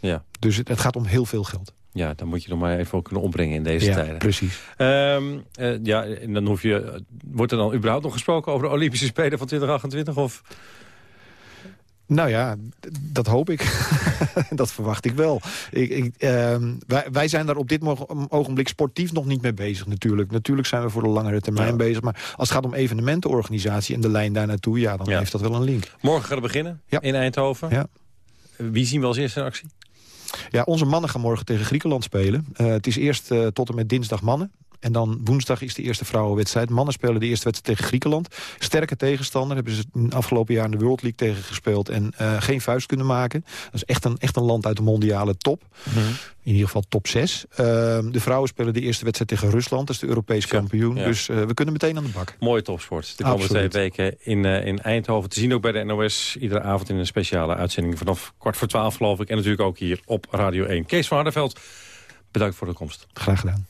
Ja. Dus het, het gaat om heel veel geld. Ja, dan moet je nog maar even kunnen opbrengen in deze ja, tijden. precies. Um, uh, ja, en dan hoef je... Wordt er dan überhaupt nog gesproken over de Olympische Spelen van 2028? Of... Nou ja, dat hoop ik. [laughs] dat verwacht ik wel. Ik, ik, uh, wij, wij, zijn daar op dit ogenblik sportief nog niet mee bezig natuurlijk. Natuurlijk zijn we voor de langere termijn ja. bezig. Maar als het gaat om evenementenorganisatie en de lijn daar naartoe... ja, dan ja. heeft dat wel een link. Morgen gaat het beginnen ja. in Eindhoven. Ja. Wie zien we als eerste in actie? Ja, onze mannen gaan morgen tegen Griekenland spelen. Uh, het is eerst uh, tot en met dinsdag mannen. En dan woensdag is de eerste vrouwenwedstrijd. Mannen spelen de eerste wedstrijd tegen Griekenland. Sterke tegenstander. Hebben ze het afgelopen jaar in de World League tegen gespeeld. En uh, geen vuist kunnen maken. Dat is echt een, echt een land uit de mondiale top. Mm -hmm. In ieder geval top 6. Uh, de vrouwen spelen de eerste wedstrijd tegen Rusland. Dat is de Europees kampioen. Ja. Dus uh, we kunnen meteen aan de bak. Mooie topsport. De komende twee weken in, uh, in Eindhoven. Te zien ook bij de NOS. Iedere avond in een speciale uitzending. Vanaf kwart voor twaalf geloof ik. En natuurlijk ook hier op Radio 1. Kees van Hardenveld, bedankt voor de komst. Graag gedaan.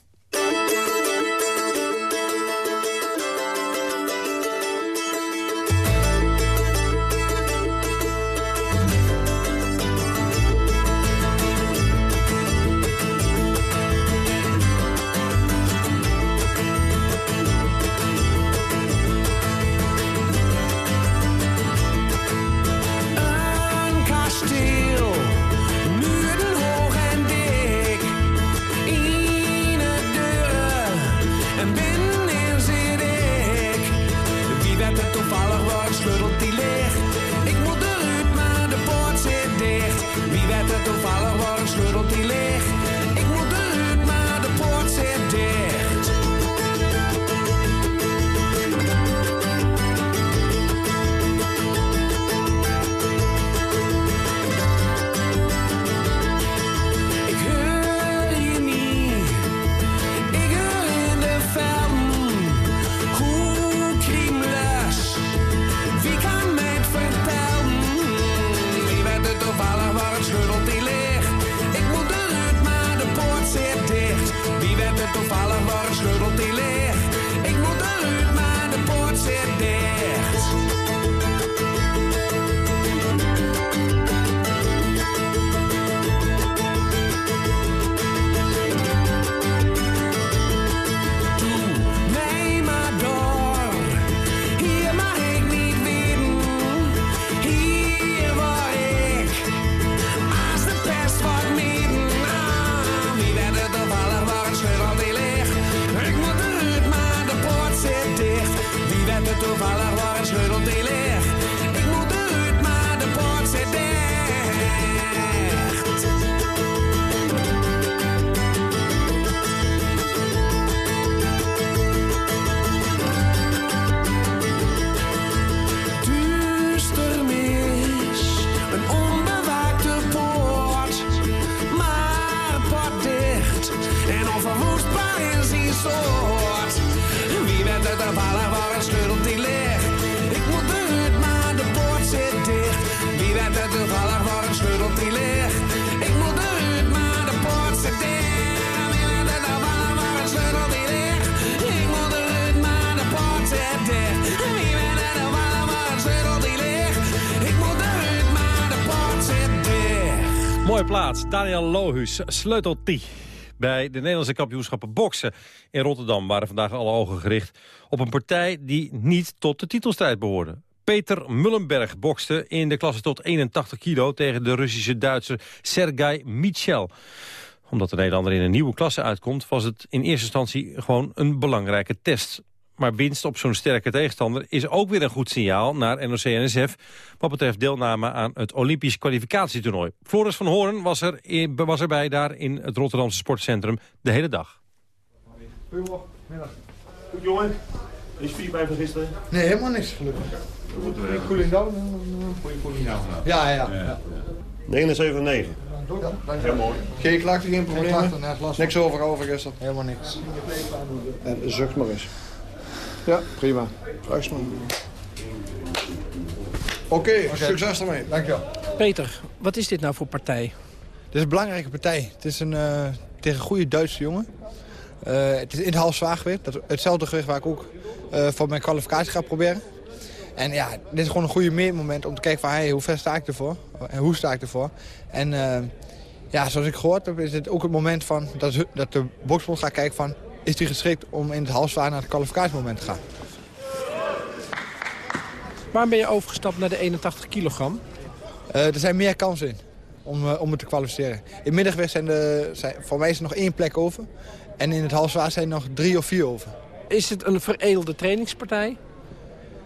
Daniel Lohus, sleuteltie. Bij de Nederlandse kampioenschappen boksen in Rotterdam... waren vandaag alle ogen gericht op een partij die niet tot de titelstrijd behoorde. Peter Mullenberg bokste in de klasse tot 81 kilo... tegen de Russische Duitser Sergei Michel omdat de Nederlander in een nieuwe klasse uitkomt... was het in eerste instantie gewoon een belangrijke test. Maar winst op zo'n sterke tegenstander is ook weer een goed signaal naar NOC-NSF... wat betreft deelname aan het Olympisch kwalificatietoernooi. Floris van Hoorn was, er in, was erbij daar in het Rotterdamse sportcentrum de hele dag. Goedemorgen, middag. Goed jongen, is spierpijn van gisteren? Nee, helemaal niks gelukkig. Goede koeling down. Goede koeling down. Ja, ja, ja. 79. Heel mooi. Geen klachten, geen problemen. Niks over over gisteren. Helemaal niks. En zucht maar eens. Ja, prima. Vraag maar. Oké, okay, succes ermee. Dankjewel. Peter, wat is dit nou voor partij? Dit is een belangrijke partij. Het is een uh, tegen een goede Duitse jongen. Uh, het is in het half zwaargewicht. Dat, hetzelfde gewicht waar ik ook uh, voor mijn kwalificatie ga proberen. En ja, dit is gewoon een goede meetmoment om te kijken van hey, hoe ver sta ik ervoor? En hoe sta ik ervoor? En ja, zoals ik gehoord heb, is dit ook het moment van dat, dat de boksbond gaat kijken van is hij geschikt om in het halfzwaar naar het kwalificatiemoment te gaan. Waarom ben je overgestapt naar de 81 kilogram? Uh, er zijn meer kansen in om, uh, om het te kwalificeren. In middengewicht zijn, de, zijn voor mij is er nog één plek over. En in het halfzwaar zijn er nog drie of vier over. Is het een veredelde trainingspartij?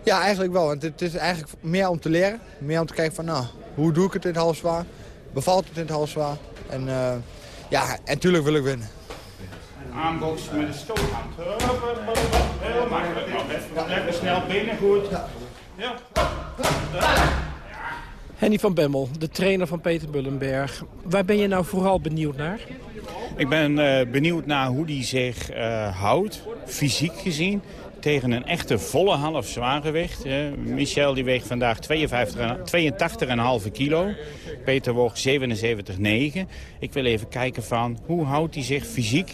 Ja, eigenlijk wel. Want het is eigenlijk meer om te leren. Meer om te kijken van, nou, hoe doe ik het in het halfzwaar? Bevalt het in het halfzwaar? En uh, ja, en natuurlijk wil ik winnen. Aanboksen met de stoothand. Heel makkelijk nog. Even snel binnen, goed. Ja. Henny van Bemmel, de trainer van Peter Bullenberg. Waar ben je nou vooral benieuwd naar? Ik ben uh, benieuwd naar hoe hij zich uh, houdt, fysiek gezien tegen een echte volle half zwaargewicht. Uh, Michel die weegt vandaag 82,5 kilo. Peter woog 77,9. Ik wil even kijken van hoe houdt hij zich fysiek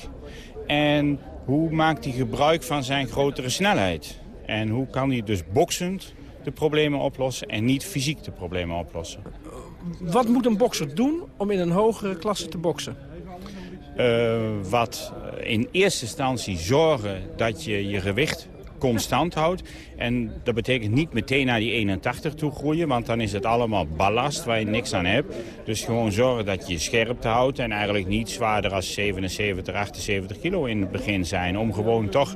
en hoe maakt hij gebruik van zijn grotere snelheid. En hoe kan hij dus boksend de problemen oplossen en niet fysiek de problemen oplossen. Wat moet een bokser doen om in een hogere klasse te boksen? Uh, wat in eerste instantie zorgen dat je je gewicht constant houdt. En dat betekent niet meteen naar die 81 toe groeien, want dan is het allemaal ballast waar je niks aan hebt. Dus gewoon zorgen dat je je scherpte houdt en eigenlijk niet zwaarder als 77, 78 kilo in het begin zijn. Om gewoon toch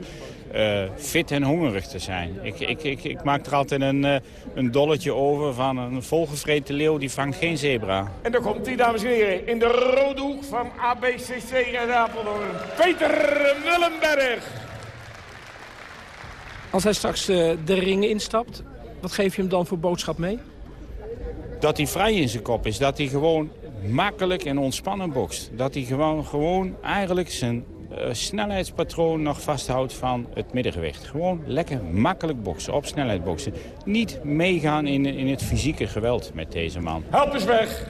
uh, fit en hongerig te zijn. Ik, ik, ik, ik maak er altijd een, uh, een dolletje over van een volgevreten leeuw die vangt geen zebra. En dan komt hij, dames en heren, in de rode hoek van ABCC uit Apeldoorn. Peter Mullenberg. Als hij straks uh, de ring instapt, wat geef je hem dan voor boodschap mee? Dat hij vrij in zijn kop is. Dat hij gewoon makkelijk en ontspannen bokst. Dat hij gewoon, gewoon eigenlijk zijn uh, snelheidspatroon nog vasthoudt van het middengewicht. Gewoon lekker makkelijk boksen, op snelheid boksen. Niet meegaan in, in het fysieke geweld met deze man. Help eens weg.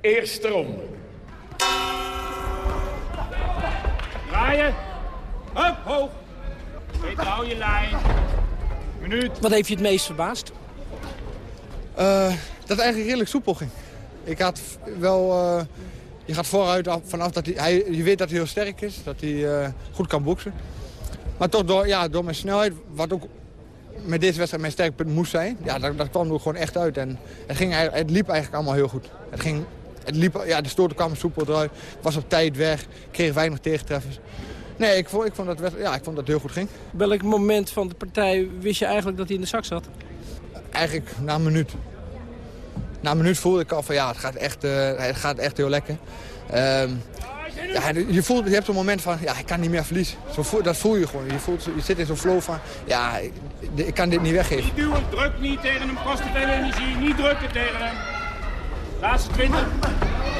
Eerste ronde. Draaien. Hup, hoog. Hou je lijn. Minuut. Wat heeft je het meest verbaasd? Uh, dat het eigenlijk redelijk soepel ging. Ik had wel... Uh, je gaat vooruit af, vanaf dat hij, hij... Je weet dat hij heel sterk is. Dat hij uh, goed kan boksen. Maar toch door, ja, door mijn snelheid... Wat ook met deze wedstrijd mijn sterkpunt moest zijn. Ja, dat, dat kwam er gewoon echt uit. En het, ging, het liep eigenlijk allemaal heel goed. Het ging... Het liep, ja, de stoten kwamen soepel eruit. Was op tijd weg. Kreeg weinig tegentreffers. Nee, ik vond, ik, vond dat, ja, ik vond dat het heel goed ging. Welk moment van de partij wist je eigenlijk dat hij in de zak zat? Eigenlijk na een minuut. Na een minuut voelde ik al van ja, het gaat echt, uh, het gaat echt heel lekker. Um, ja, je, voelt, je hebt een moment van, ja, ik kan niet meer verliezen. Zo voel, dat voel je gewoon. Je, voelt, je zit in zo'n flow van, ja, ik, ik, kan dit niet weggeven. Niet duwen, druk niet tegen hem, kost veel energie. Niet drukken tegen hem. Laatste 20.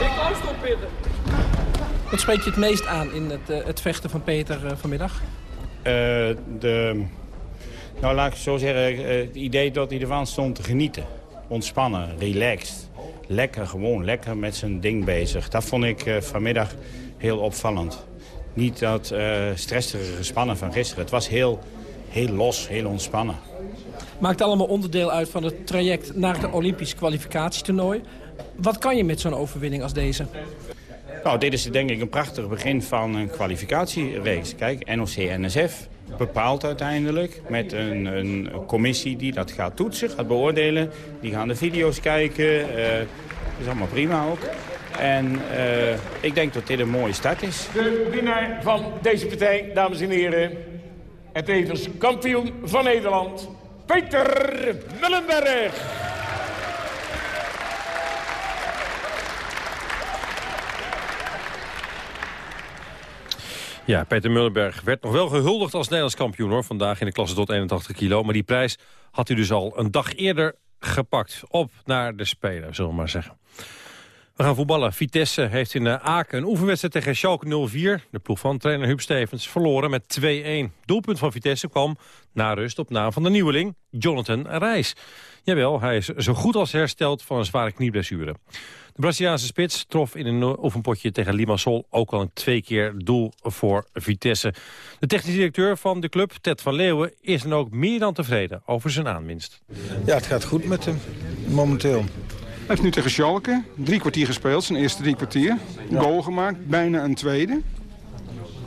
Ik afstop, Peter. Wat spreekt je het meest aan in het, uh, het vechten van Peter uh, vanmiddag? Uh, de, nou, laat ik zo zeggen, het idee dat hij ervan stond te genieten. Ontspannen, relaxed. Lekker, gewoon lekker met zijn ding bezig. Dat vond ik vanmiddag heel opvallend. Niet dat stressige gespannen van gisteren. Het was heel, heel los, heel ontspannen. Maakt allemaal onderdeel uit van het traject naar het Olympisch kwalificatietoernooi. Wat kan je met zo'n overwinning als deze? Nou, dit is denk ik een prachtig begin van een kwalificatiereeks. Kijk, NOC-NSF bepaalt uiteindelijk met een, een, commissie die dat gaat toetsen, gaat beoordelen. Die gaan de video's kijken, dat is allemaal prima ook. En uh, ik denk dat dit een mooie start is. De winnaar van deze partij, dames en heren, en tevens kampioen van Nederland, Peter Mullenberg. Ja, Peter Mullenberg werd nog wel gehuldigd als Nederlands kampioen hoor, vandaag in de klasse tot 81 kilo. Maar die prijs had hij dus al een dag eerder gepakt. Op naar de Spelen, zullen we maar zeggen. We gaan voetballen. Vitesse heeft in eh, Aken een oefenwedstrijd tegen Schalke 04. De ploeg van trainer Huub Stevens verloren met 2-1. Doelpunt van Vitesse kwam na rust op naam van de nieuweling Jonathan Reis. Jawel, hij is zo goed als hersteld van een zware knieblessure. De Braziliaanse spits trof in een oefenpotje tegen Limassol ook al een twee keer doel voor Vitesse. De technisch directeur van de club, Ted van Leeuwen, is dan ook meer dan tevreden over zijn aanwinst. Ja, het gaat goed met hem momenteel. Hij heeft nu tegen Schalke drie kwartier gespeeld, zijn eerste drie kwartier. Een goal gemaakt, bijna een tweede.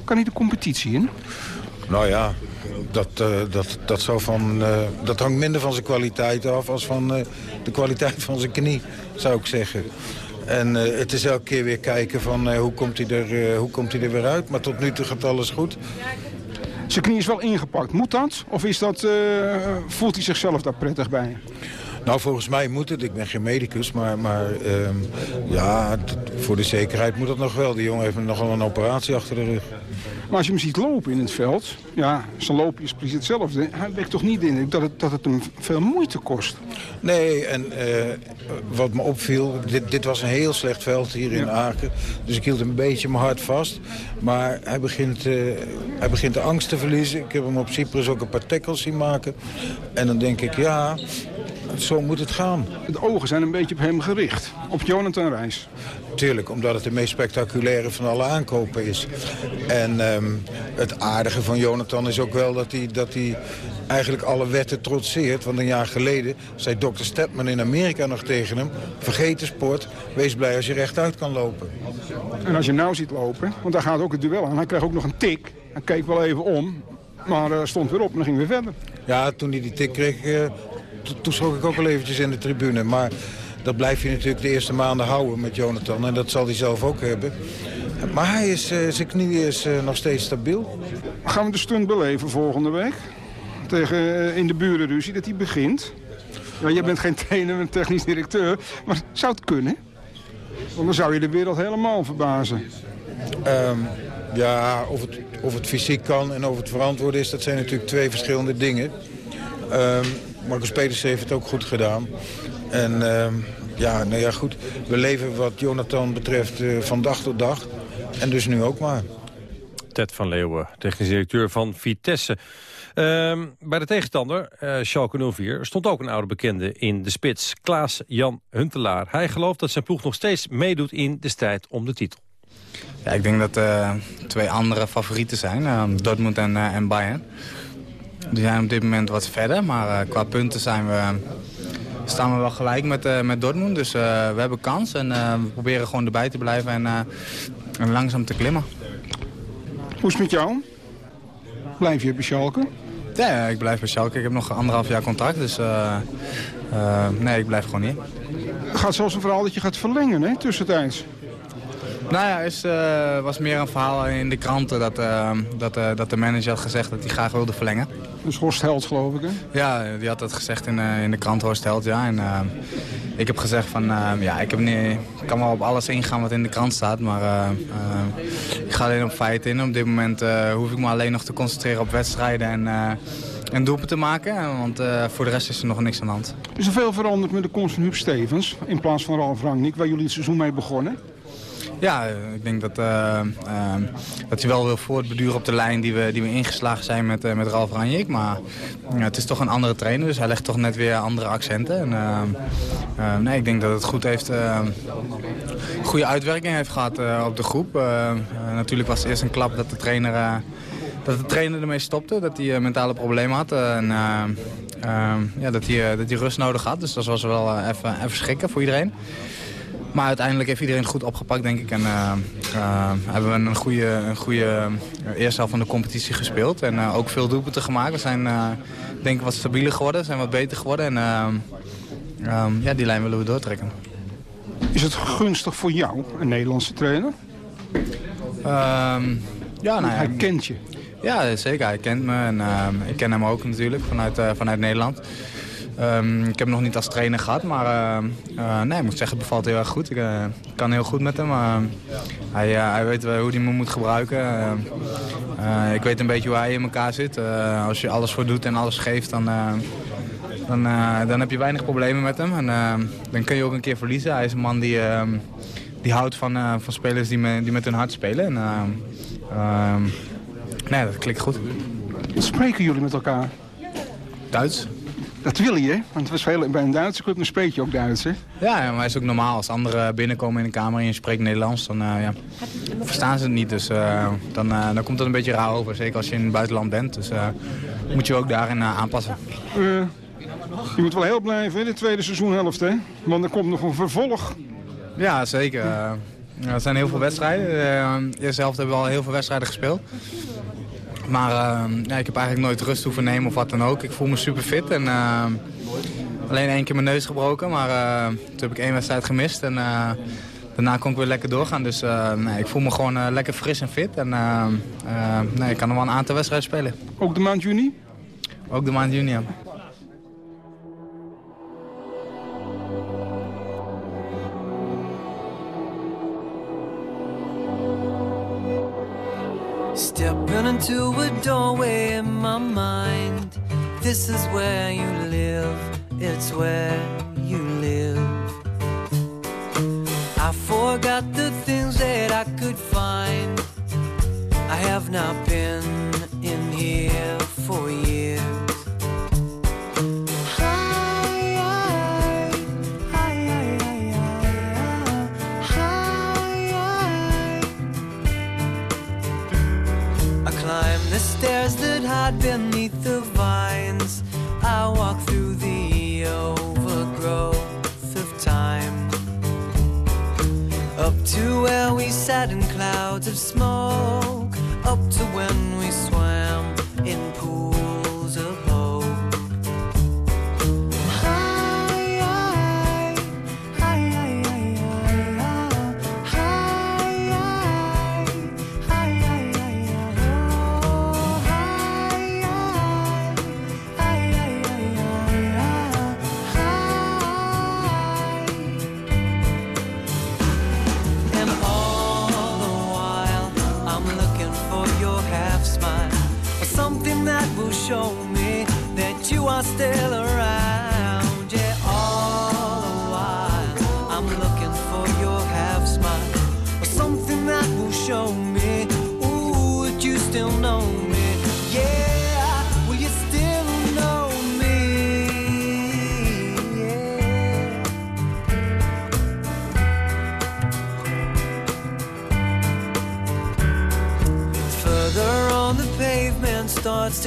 Kan hij de competitie in? Nou ja, dat, uh, dat, dat, zou van, uh, dat hangt minder van zijn kwaliteit af... als van uh, de kwaliteit van zijn knie, zou ik zeggen. En het is elke keer weer kijken van hoe, komt hij er, hoe komt hij er weer uit. Maar tot nu toe gaat alles goed. Zijn knie is wel ingepakt. Moet dat? Of is dat, voelt hij zichzelf daar prettig bij? Nou, volgens mij moet het. Ik ben geen medicus, maar, maar ehm, ja, voor de zekerheid moet het nog wel. Die jongen heeft nogal een operatie achter de rug. Maar als je hem ziet lopen in het veld, ja, zijn loopje is precies hetzelfde. Hij wekt toch niet in dat het, dat het hem veel moeite kost? Nee, en eh, wat me opviel, dit, dit was een heel slecht veld hier in Aken. Dus ik hield een beetje mijn hart vast. Maar hij begint, eh, hij begint de angst te verliezen. Ik heb hem op Cyprus ook een paar tackles zien maken. En dan denk ik, ja, zo moet het gaan. De ogen zijn een beetje op hem gericht, op Jonathan Reis. Tuurlijk, omdat het de meest spectaculaire van alle aankopen is. En ehm, het aardige van Jonathan is ook wel dat hij, dat hij eigenlijk alle wetten trotseert. Want een jaar geleden zei dokter Stepman in Amerika nog tegen hem... vergeet de sport, wees blij als je rechtuit kan lopen. En als je nou ziet lopen, want daar gaat ook het duel aan. Hij krijgt ook nog een tik. Hij keek wel even om, maar eh, stond weer op en dan ging weer verder. Ja, toen hij die tik kreeg, eh, toen schrok ik ook wel eventjes in de tribune. Maar dat blijf je natuurlijk de eerste maanden houden met Jonathan. En dat zal hij zelf ook hebben. Maar hij is, eh, zijn knie is eh, nog steeds stabiel. Gaan we de stunt beleven volgende week? Tegen eh, in de burenruzie, dat hij begint. Ja, je bent geen trainer en technisch directeur, maar zou het kunnen? Want dan zou je de wereld helemaal verbazen. Ehm, ja, of het, of het fysiek kan en of het verantwoord is, dat zijn natuurlijk twee verschillende dingen. Ehm Marcus Pedersen heeft het ook goed gedaan. En ehm, ja, nou ja, goed. We leven wat Jonathan betreft eh, van dag tot dag. En dus nu ook maar. Ted van Leeuwen, technisch directeur van Vitesse. Ehm, bij de tegenstander, eh Schalke 04, stond ook een oude bekende in de spits. Klaas-Jan Huntelaar. Hij gelooft dat zijn ploeg nog steeds meedoet in de strijd om de titel. Ja, ik denk dat er twee andere favorieten zijn, eh, Dortmund en, eh, en Bayern. Die zijn op dit moment wat verder, maar eh, qua punten zijn we, staan we wel gelijk met, eh, met Dortmund. Dus eh, we hebben kans en we proberen gewoon erbij te blijven en, en langzaam te klimmen. Hoe is het met jou? Blijf je bij Schalke? Ja, ik blijf bij Schalke. Ik heb nog anderhalf jaar contract, dus nee, ik blijf gewoon hier. Er gaat zelfs een verhaal dat je gaat verlengen, hè, tussentijds. Nou ja, het uh, was meer een verhaal in de kranten dat, dat, dat de manager had gezegd dat hij graag wilde verlengen. Dus Horst Held geloof ik hè? Ja, die had dat gezegd in, in de krant Horst Held, ja. En ik heb gezegd van, ja, ik, heb niet, ik kan wel op alles ingaan wat in de krant staat, maar ik ga alleen op feiten in. Op dit moment hoef ik me alleen nog te concentreren op wedstrijden en, en doelpunten te maken, want voor de rest is er nog niks aan de hand. Is er veel veranderd met de komst van Huub Stevens in plaats van Ralf Rangnick, waar jullie het seizoen mee begonnen? Ja, ik denk dat, uh, uh, dat hij wel wil voortbeduren op de lijn die we, die we ingeslagen zijn met, uh, met Ralf Ranjik. Maar het is toch een andere trainer, dus hij legt toch net weer andere accenten. En, nee, ik denk dat het goed heeft, goede uitwerking heeft gehad op de groep. natuurlijk was het eerst een klap dat de trainer, dat de trainer ermee stopte, dat hij mentale problemen had. en, ja, dat, hij, dat hij rust nodig had, dus dat was wel even, even schrikken voor iedereen. Maar uiteindelijk heeft iedereen goed opgepakt, denk ik. En uh, uh, hebben we een goede, een goede eerste helft van de competitie gespeeld. En uh, ook veel doelpunten gemaakt. We zijn denk ik wat stabieler geworden, zijn wat beter geworden. En um, ja, die lijn willen we doortrekken. Is het gunstig voor jou, een Nederlandse trainer? Um, ja, nou ja, hij kent je. Ja, zeker. Hij kent me. En ik ken hem ook natuurlijk vanuit, vanuit Nederland. Um, ik heb hem nog niet als trainer gehad, maar uh, uh, nee, ik moet zeggen, het bevalt heel erg goed. Ik uh, kan heel goed met hem. hij, hij weet hoe hij me moet gebruiken. ik weet een beetje hoe hij in elkaar zit. als je alles voor doet en alles geeft, dan, dan, dan heb je weinig problemen met hem. En dan kun je ook een keer verliezen. Hij is een man die, die houdt van, van spelers die, me, die met hun hart spelen. En, nee, dat klikt goed. Spreken jullie met elkaar? Duits. Dat wil je, want we spelen bij een Duitse club, dan spreek je ook Duits, hè? Ja, maar het is ook normaal. Als anderen binnenkomen in de kamer en je spreekt Nederlands, dan uh, ja, verstaan ze het niet. Dus uh, dan, uh, dan komt dat een beetje raar over, zeker als je in het buitenland bent. Dus moet je ook daarin aanpassen. je moet wel heel blijven, hè, de tweede seizoenhelft, hè? Want er komt nog een vervolg. Ja, zeker. Ja, er zijn heel veel wedstrijden. De eerste helft hebben we al heel veel wedstrijden gespeeld. Maar uh, ja, ik heb eigenlijk nooit rust hoeven nemen of wat dan ook. Ik voel me super fit en uh, alleen één keer mijn neus gebroken. Maar uh, toen heb ik één wedstrijd gemist en daarna kon ik weer lekker doorgaan. Dus nee, ik voel me gewoon lekker fris en fit. En nee, ik kan nog wel een aantal wedstrijden spelen. Ook de maand juni? Ook de maand juni, ja. Stepping into a doorway in my mind. This is where you live, it's where you live. I forgot the things that I could find. I have not been in here for years. The stairs that hide beneath the vines. I walk through the overgrowth of time. Up to where we sat in clouds of smoke.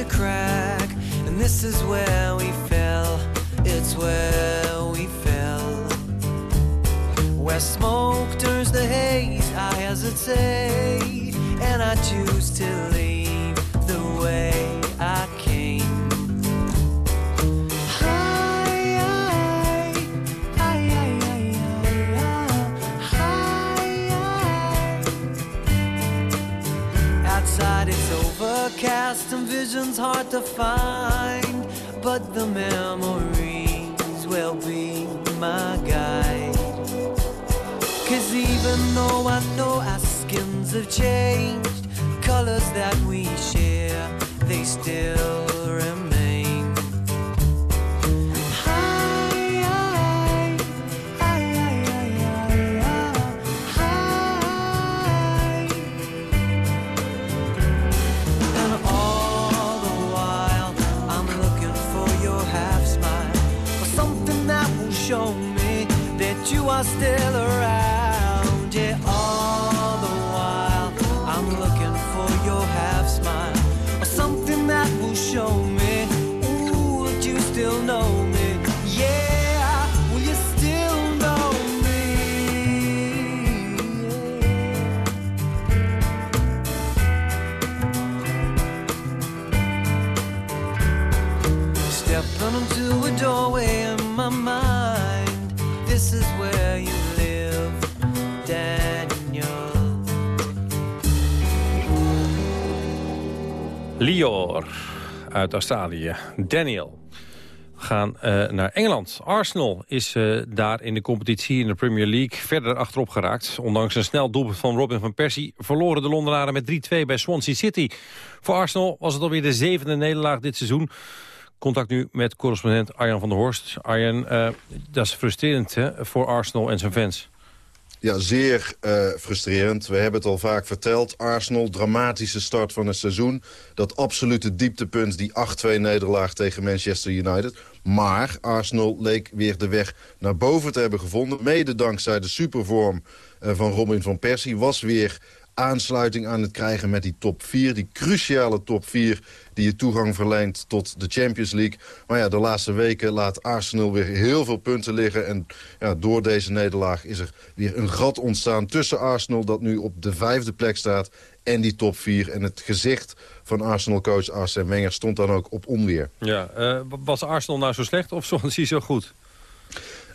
Crack, and this is where we fell. It's where we fell. Where smoke turns to haze, I hesitate, and I choose to leave hard to find, but the memories will be my guide. Cause even though I know our skins have changed, uit Australië. Daniel. We gaan eh, naar Engeland. Arsenal is eh, daar in de competitie in de Premier League verder achterop geraakt. Ondanks een snel doelpunt van Robin van Persie... verloren de Londenaren met 3-2 bij Swansea City. Voor Arsenal was het alweer de zevende nederlaag dit seizoen. Contact nu met correspondent Arjan van der Horst. Arjan, eh, dat is frustrerend hè, voor Arsenal en zijn fans. Ja, zeer eh, frustrerend. We hebben het al vaak verteld. Arsenal, dramatische start van het seizoen. Dat absolute dieptepunt, die 8-2 nederlaag tegen Manchester United. Maar Arsenal leek weer de weg naar boven te hebben gevonden. Mede dankzij de supervorm eh, van Robin van Persie. Was weer aansluiting aan het krijgen met die top 4. Die cruciale top 4 die je toegang verleent tot de Champions League. Maar ja, de laatste weken laat Arsenal weer heel veel punten liggen. En ja, door deze nederlaag is er weer een gat ontstaan tussen Arsenal... dat nu op de vijfde plek staat en die top 4. En het gezicht van Arsenal-coach Arsene Wenger stond dan ook op onweer. Ja, eh, was Arsenal nou zo slecht of [laughs] Swansea zo goed?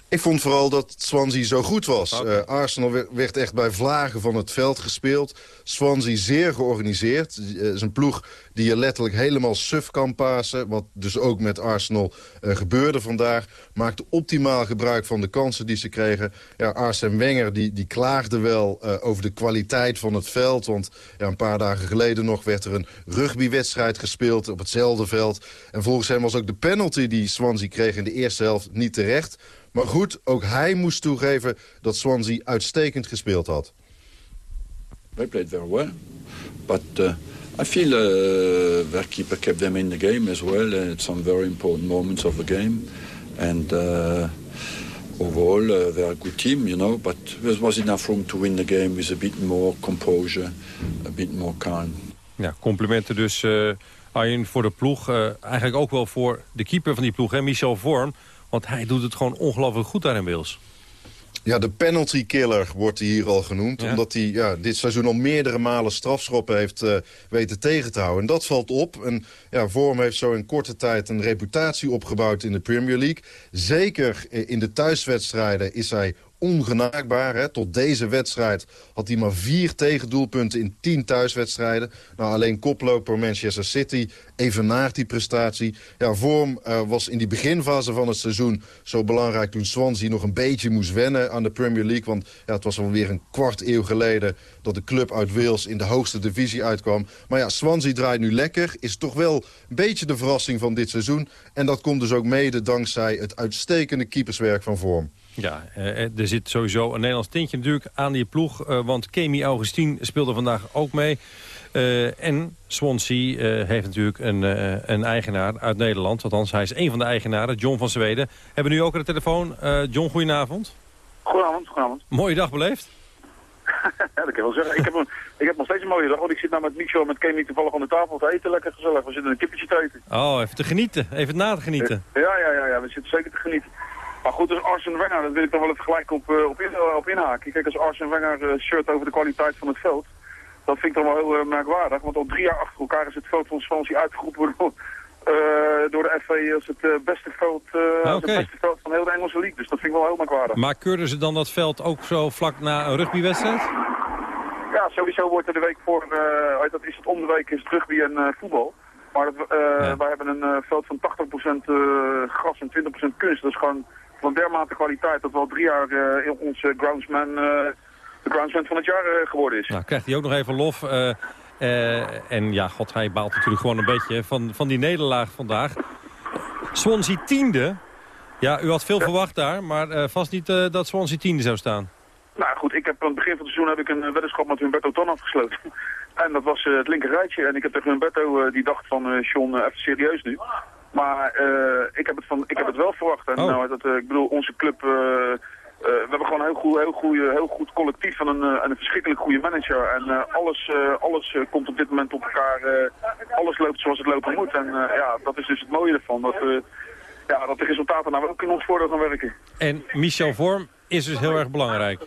Ik vond vooral dat Swansea zo goed was. Eh, Arsenal werd, echt bij vlagen van het veld gespeeld. Swansea zeer georganiseerd. Het is een ploeg die je letterlijk helemaal suf kan pasen. Wat dus ook met Arsenal eh, gebeurde vandaag. Maakte optimaal gebruik van de kansen die ze kregen. Ja, Arsene Wenger die, die klaagde wel eh, over de kwaliteit van het veld. Want ja, een paar dagen geleden nog werd er een rugbywedstrijd gespeeld op hetzelfde veld. En volgens hem was ook de penalty die Swansea kreeg in de eerste helft niet terecht. Maar goed, ook hij moest toegeven dat Swansea uitstekend gespeeld had. They played very well, but uh, I feel uh, their keeper kept them in the game as well at some very important moments of the game. And uh, overall, uh, they're a good team, you know, but there was enough room to win the game with a bit more composure, a bit more calm. Ja, complimenten dus, uh, Arjen, voor de ploeg. Uh, eigenlijk ook wel voor de keeper van die ploeg, hè, Michel Vorm. Want hij doet het gewoon ongelooflijk goed daar in Wales. Ja, de penalty killer wordt hij hier al genoemd. Omdat hij ja, dit seizoen al meerdere malen strafschoppen heeft uh, weten tegen te houden. En dat valt op. En ja, Vorm heeft zo in korte tijd een reputatie opgebouwd in de Premier League. Zeker in de thuiswedstrijden is hij ongenaakbaar. Hè. Tot deze wedstrijd had hij maar vier tegendoelpunten in tien thuiswedstrijden. Nou, alleen koploper Manchester City evenaart die prestatie. Ja, Vorm uh, was in die beginfase van het seizoen zo belangrijk... toen Swansea nog een beetje moest wennen aan de Premier League. Want ja, het was alweer een kwart eeuw geleden... dat de club uit Wales in de hoogste divisie uitkwam. Maar ja, Swansea draait nu lekker. Is toch wel een beetje de verrassing van dit seizoen. En dat komt dus ook mede dankzij het uitstekende keeperswerk van Vorm. Ja, eh, er zit sowieso een Nederlands tintje natuurlijk aan die ploeg. Eh, want Kemi Augustine speelde vandaag ook mee. Uh, en Swansea uh, heeft natuurlijk een, uh, een, eigenaar uit Nederland. Althans, hij is een van de eigenaren, John van Zweden. Hebben we nu ook aan de telefoon. John, goedenavond. Goedenavond, goedenavond. Mooie dag beleefd? [laughs] ja, dat kan ik wel zeggen. Ik heb, een, ik heb nog steeds een mooie dag, want ik zit nou met Micho en met Kemi toevallig aan de tafel te eten. Lekker gezellig. We zitten een kippetje te eten. Oh, even te genieten. Even na te genieten. Ja, ja, ja, ja. We zitten zeker te genieten. Maar goed, dus Arsene Wenger, dat wil ik toch wel even gelijk op, uh, op, in, uh, op inhaken. Kijk, als Arsene Wenger uh, shirt over de kwaliteit van het veld, dat vind ik dan wel heel merkwaardig. Want al drie jaar achter elkaar is het veld van Swansea uitgeroepen [laughs] door, door de FA als het, beste veld, okay. het beste veld van heel de Engelse league. Dus dat vind ik wel heel merkwaardig. Maar keurden ze dan dat veld ook zo vlak na een rugbywedstrijd? Ja, sowieso wordt er de week voor, dat is het om de week is het rugby en voetbal. Maar dat, ja. wij hebben een veld van 80% gras en 20% kunst. Dat is gewoon van dermate kwaliteit dat wel drie jaar uh, onze groundsman, uh, de groundsman van het jaar uh, geworden is. Nou, krijgt hij ook nog even lof. en ja, god, hij baalt natuurlijk gewoon een beetje van, van die nederlaag vandaag. Swansea tiende. Ja, u had veel verwacht daar, maar vast niet dat Swansea tiende zou staan. Nou goed, ik heb aan het begin van het seizoen heb ik een weddenschap met Humberto Tan afgesloten. [laughs] en dat was het linker rijtje. En ik heb tegen Humberto die dacht van, Sean, even serieus nu. Maar uh, ik, heb het van, ik heb het wel verwacht. En, oh. nou, dat, uh, ik bedoel, onze club... Uh, we hebben gewoon een heel goed, heel, goede, heel goed collectief en een, en een verschrikkelijk goede manager. En alles, alles komt op dit moment op elkaar. alles loopt zoals het lopen moet. En ja, dat is dus het mooie ervan. Dat, ja, dat de resultaten nou ook in ons voordeel gaan werken. En Michel Vorm is dus heel erg belangrijk.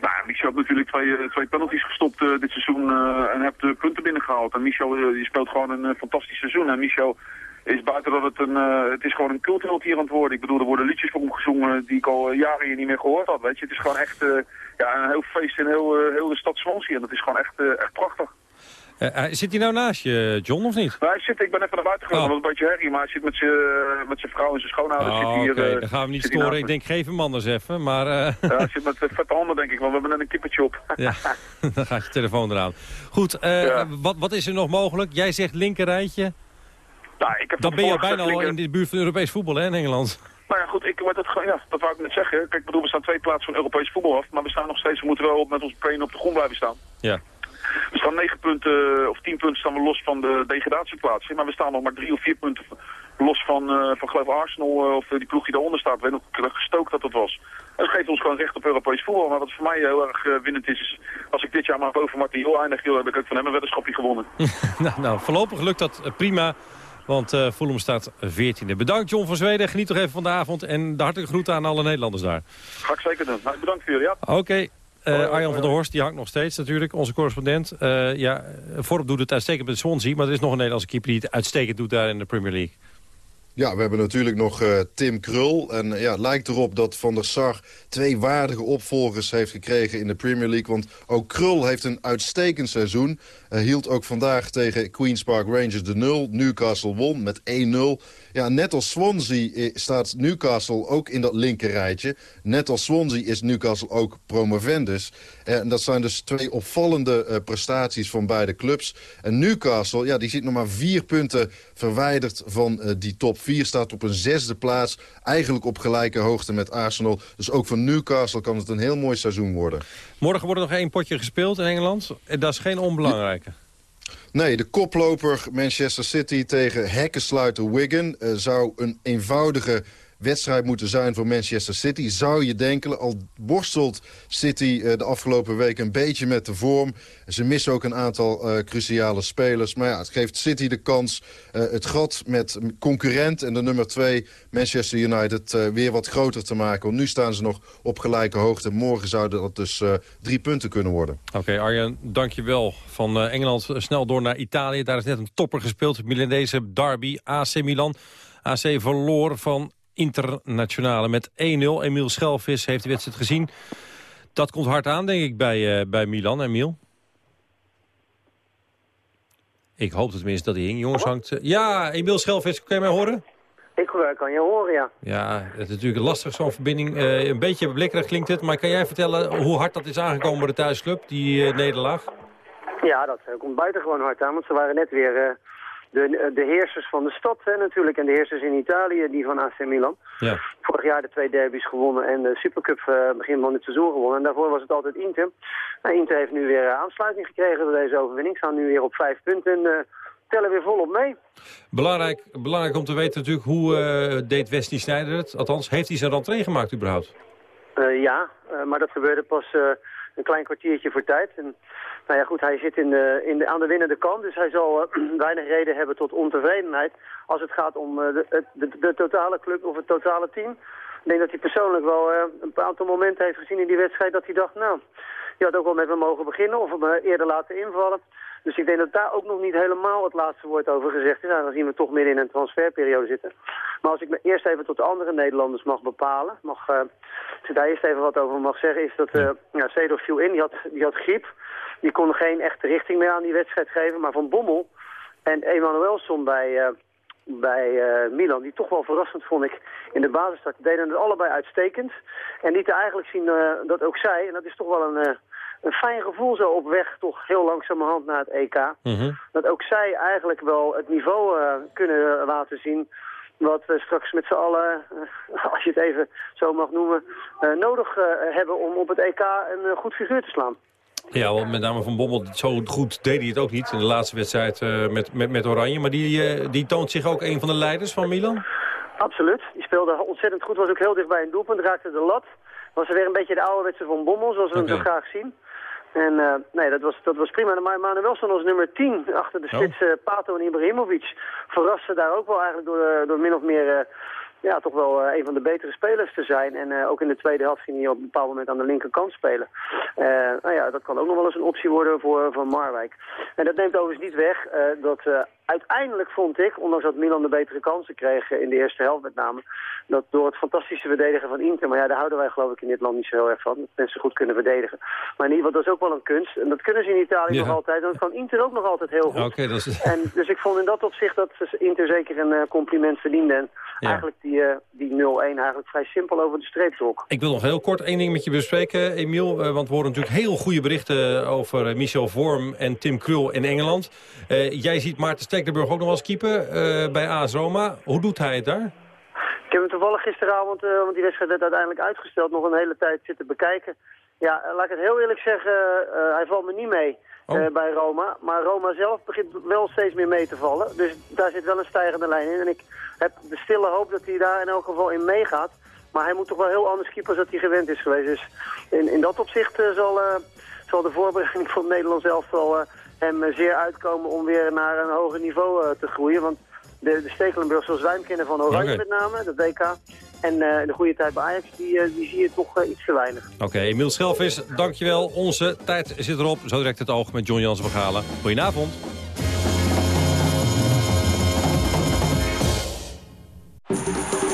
Nou, Michel heeft natuurlijk twee, twee penalties gestopt dit seizoen en heeft punten binnengehaald. En Michel die speelt gewoon een fantastisch seizoen. En Michel is buiten dat het een, uh, het is gewoon een cultheld hier aan het worden. Ik bedoel, er worden liedjes voor gezongen die ik al jaren hier niet meer gehoord had, weet je. Het is gewoon echt uh, ja, een heel feest in heel, uh, heel de stad Swansea en dat is gewoon echt, echt prachtig. zit hij nou naast je, John, of niet? Nou, hij zit, ik ben even naar buiten gegaan, oh. dat was een beetje herrie, maar hij zit met zijn met zijn vrouw en zijn schoonouders. Oh, zit hier, okay. dan gaan we niet storen. Ik denk, geef hem anders even, maar... ja, hij zit met vette handen, denk ik, want we hebben net een kippertje op. [laughs] ja, [laughs] dan gaat je telefoon eraan. Goed, ja. wat, wat is er nog mogelijk? Jij zegt linkerrijtje. Nou, ik heb Dan ben je bijna al in de buurt van Europees voetbal hè, in Engeland. Nou ja, goed, ik, dat, ja, dat wou ik net zeggen. Kijk, ik bedoel, we staan twee plaatsen van Europees voetbal af, maar we staan nog steeds, we moeten wel met onze benen op de grond blijven staan. Ja. We staan negen punten, of tien punten staan we los van de degradatieplaatsen, maar we staan nog maar drie of vier punten los van, uh, van geloof Arsenal, uh, of die ploeg die daaronder staat. Ik weet nog gestookt dat dat was. En dat geeft ons gewoon recht op Europees voetbal. Maar wat voor mij heel erg uh, winnend is, is, als ik dit jaar maar boven Martin Hill eindig, heb ik ook van hem een weddenschapje gewonnen. [laughs] nou, nou, voorlopig lukt dat prima. Want uh, Fulham staat 14e. Bedankt John van Zweden. Geniet nog even van de avond. En de hartelijke groeten aan alle Nederlanders daar. Ga ik zeker doen. Nou, bedankt voor jullie. Ja. Oké. Okay. Uh, Arjan van der Horst, die hangt nog steeds natuurlijk, onze correspondent. Uh, ja, Vorp doet het uitstekend met Swansea, maar er is nog een Nederlandse keeper die het uitstekend doet daar in de Premier League. Ja, we hebben natuurlijk nog uh, Tim Krul. En uh, ja, het lijkt erop dat Van der Sar twee waardige opvolgers heeft gekregen in de Premier League. Want ook Krul heeft een uitstekend seizoen. Hij hield ook vandaag tegen Queen's Park Rangers de 0. Newcastle won met 1-0. Ja, net als Swansea eh, staat Newcastle ook in dat linkerrijtje. Net als Swansea is Newcastle ook promovendus. En dat zijn dus twee opvallende prestaties van beide clubs. En Newcastle, ja, die zit nog maar vier punten verwijderd van die top 4. Staat op een zesde plaats. Eigenlijk op gelijke hoogte met Arsenal. Dus ook voor Newcastle kan het een heel mooi seizoen worden. Morgen wordt er nog één potje gespeeld in Engeland. En dat is geen onbelangrijke. Nee, de koploper Manchester City tegen hekkensluiter Wigan... Uh, zou een eenvoudige wedstrijd moeten zijn voor Manchester City. Zou je denken, al borstelt City uh, de afgelopen week een beetje met de vorm. Ze missen ook een aantal uh, cruciale spelers. Maar ja, het geeft City de kans uh, het gat met concurrent en de nummer 2 Manchester United weer wat groter te maken. Want nu staan ze nog op gelijke hoogte. Morgen zouden dat dus drie punten kunnen worden. Oké, okay, Arjen, dankjewel. Van Engeland snel door naar Italië. Daar is net een topper gespeeld. Milanese derby, AC Milan. AC verloor van internationale met 1-0. Emiel Schelvis heeft de wedstrijd gezien. Dat komt hard aan, denk ik, bij, uh, bij Milan. Emiel? Ik hoop tenminste dat hij hing. Jongens, hangt... Ja, Emiel Schelvis, kan je mij horen? Ik kan je horen, ja. Ja, het is natuurlijk lastig zo'n verbinding. Uh, een beetje blikkerig klinkt het, maar kan jij vertellen hoe hard dat is aangekomen bij de thuisclub, die uh, nederlaag? Ja, dat komt buitengewoon hard aan, want ze waren net weer de, de heersers van de stad hè, natuurlijk. En de heersers in Italië, die van AC Milan. Ja. Vorig jaar de twee derbies gewonnen en de Supercup uh, begin van het seizoen gewonnen. En daarvoor was het altijd Inter. Nou, Inter heeft nu weer aansluiting gekregen door deze overwinning. Staan nu weer op vijf punten en uh, tellen weer volop mee. Belangrijk, belangrijk om te weten natuurlijk hoe uh, deed Wesley Sneijder het. Althans, heeft hij zijn rentree gemaakt überhaupt? ja, maar dat gebeurde pas een klein kwartiertje voor tijd. En, nou ja, goed, hij zit in in de, aan de winnende kant, dus hij zal uh, [clears throat] weinig reden hebben tot ontevredenheid als het gaat om uh, de, de, totale club of het totale team. Ik denk dat hij persoonlijk wel uh, een aantal momenten heeft gezien in die wedstrijd dat hij dacht, nou, je had ook wel met me mogen beginnen of hem eerder laten invallen. Dus ik denk dat daar ook nog niet helemaal het laatste woord over gezegd is, aangezien we toch midden in een transferperiode zitten. Maar als ik me eerst even tot de andere Nederlanders mag bepalen, mag, als ik daar eerst even wat over mag zeggen, is dat uh, ja, viel in, die had, die had griep. Die kon geen echte richting meer aan die wedstrijd geven, maar Van Bommel en Emanuelson bij... Uh, bij uh, Milan, die toch wel verrassend vond ik in de basisstart, deden het allebei uitstekend. En lieten eigenlijk zien uh, dat ook zij, en dat is toch wel een, een fijn gevoel zo op weg, toch heel langzamerhand naar het EK. Mm -hmm. Dat ook zij eigenlijk wel het niveau kunnen laten zien wat we straks met z'n allen, [laughs] als je het even zo mag noemen, nodig hebben om op het EK een goed figuur te slaan. Ja, want met name Van Bommel, zo goed deed hij het ook niet in de laatste wedstrijd uh, met, met, met Oranje. Maar die, uh, die toont zich ook een van de leiders van Milan? Absoluut. Die speelde ontzettend goed, was ook heel dicht bij een doelpunt, raakte de lat. Was er weer een beetje de ouderwetse Van Bommel, zoals we okay. hem zo graag zien. En uh, nee, dat was, dat was prima. Maar Manuelson als nummer 10 achter de spits uh, Pato en Ibrahimovic verraste daar ook wel eigenlijk door, door min of meer... Ja, toch wel uh, een van de betere spelers te zijn. En uh, ook in de tweede helft ging hij op een bepaald moment aan de linkerkant spelen. Uh, nou ja, dat kan ook nog wel eens een optie worden voor, voor Marwijk. En dat neemt overigens niet weg dat uiteindelijk vond ik, ondanks dat Milan de betere kansen kreeg in de eerste helft met name, dat door het fantastische verdedigen van Inter, maar ja, daar houden wij geloof ik in dit land niet zo heel erg van, dat mensen goed kunnen verdedigen. Maar in ieder geval, dat is ook wel een kunst. En dat kunnen ze in Italië ja. nog altijd, en dat kan Inter ook nog altijd heel goed. Okay, dat is... en, dus ik vond in dat opzicht dat Inter zeker een compliment verdiende. En ja. eigenlijk die, uh, die 0-1 eigenlijk vrij simpel over de streep trok. Ik wil nog heel kort één ding met je bespreken, Emiel. Uh, want we horen natuurlijk heel goede berichten over Michel Vorm en Tim Krul in Engeland. jij ziet Maarten Stekelenburg ook nog als keeper bij AS Roma. Hoe doet hij het daar? Ik heb hem toevallig gisteravond, want die wedstrijd werd uiteindelijk uitgesteld, nog een hele tijd zitten bekijken. Ja, laat ik het heel eerlijk zeggen, hij valt me niet mee. Oh. Bij Roma. Maar Roma zelf begint wel steeds meer mee te vallen. Dus daar zit wel een stijgende lijn in. En ik heb de stille hoop dat hij daar in elk geval in meegaat. Maar hij moet toch wel heel anders keeper dan hij gewend is geweest. Dus in, in dat opzicht uh, zal, uh, zal de voorbereiding [laughs] van Nederland zelf wel hem zeer uitkomen om weer naar een hoger niveau te groeien. Want de, de Stekelenburg zoals wij hem kennen van Oranje okay. met name, de WK. En uh, de goede tijd bij Ajax, die, uh, die zie je toch uh, iets te weinig. Oké, okay, Emiel Schelvis, dankjewel. Onze tijd zit erop. Zo direct het oog met John Jansen van Galen. Goedenavond.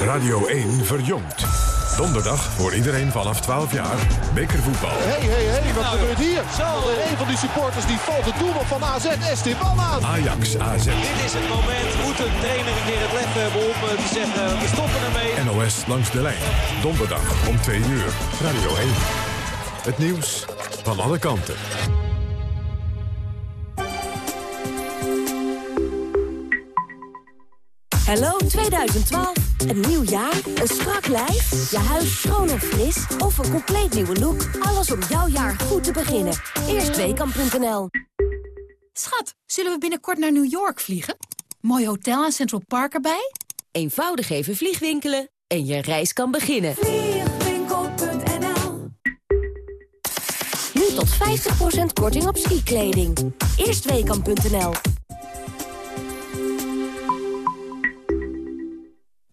Radio 1 verjongt. Donderdag voor iedereen vanaf 12 jaar. Bekervoetbal. Hé, hé, hé, wat gebeurt hier? Zo. Een van die supporters die valt het doelman van AZ, Esteban aan. Ajax AZ. Dit is het moment. Moet een trainer een keer het lef hebben om eh, te zeggen, we stoppen ermee. NOS langs de lijn. Donderdag om 2 uur. Radio 1. Het nieuws van alle kanten. Hallo 2012. Een nieuw jaar, een strak lijf, je huis schoon en fris of een compleet nieuwe look. Alles om jouw jaar goed te beginnen. Eerstweekam.nl Schat, zullen we binnenkort naar New York vliegen? Mooi hotel en Central Park erbij? Eenvoudig even vliegwinkelen en je reis kan beginnen. Vliegwinkel.nl Nu tot 50% korting op skikleding. Eerstweekam.nl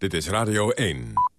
Dit is Radio 1.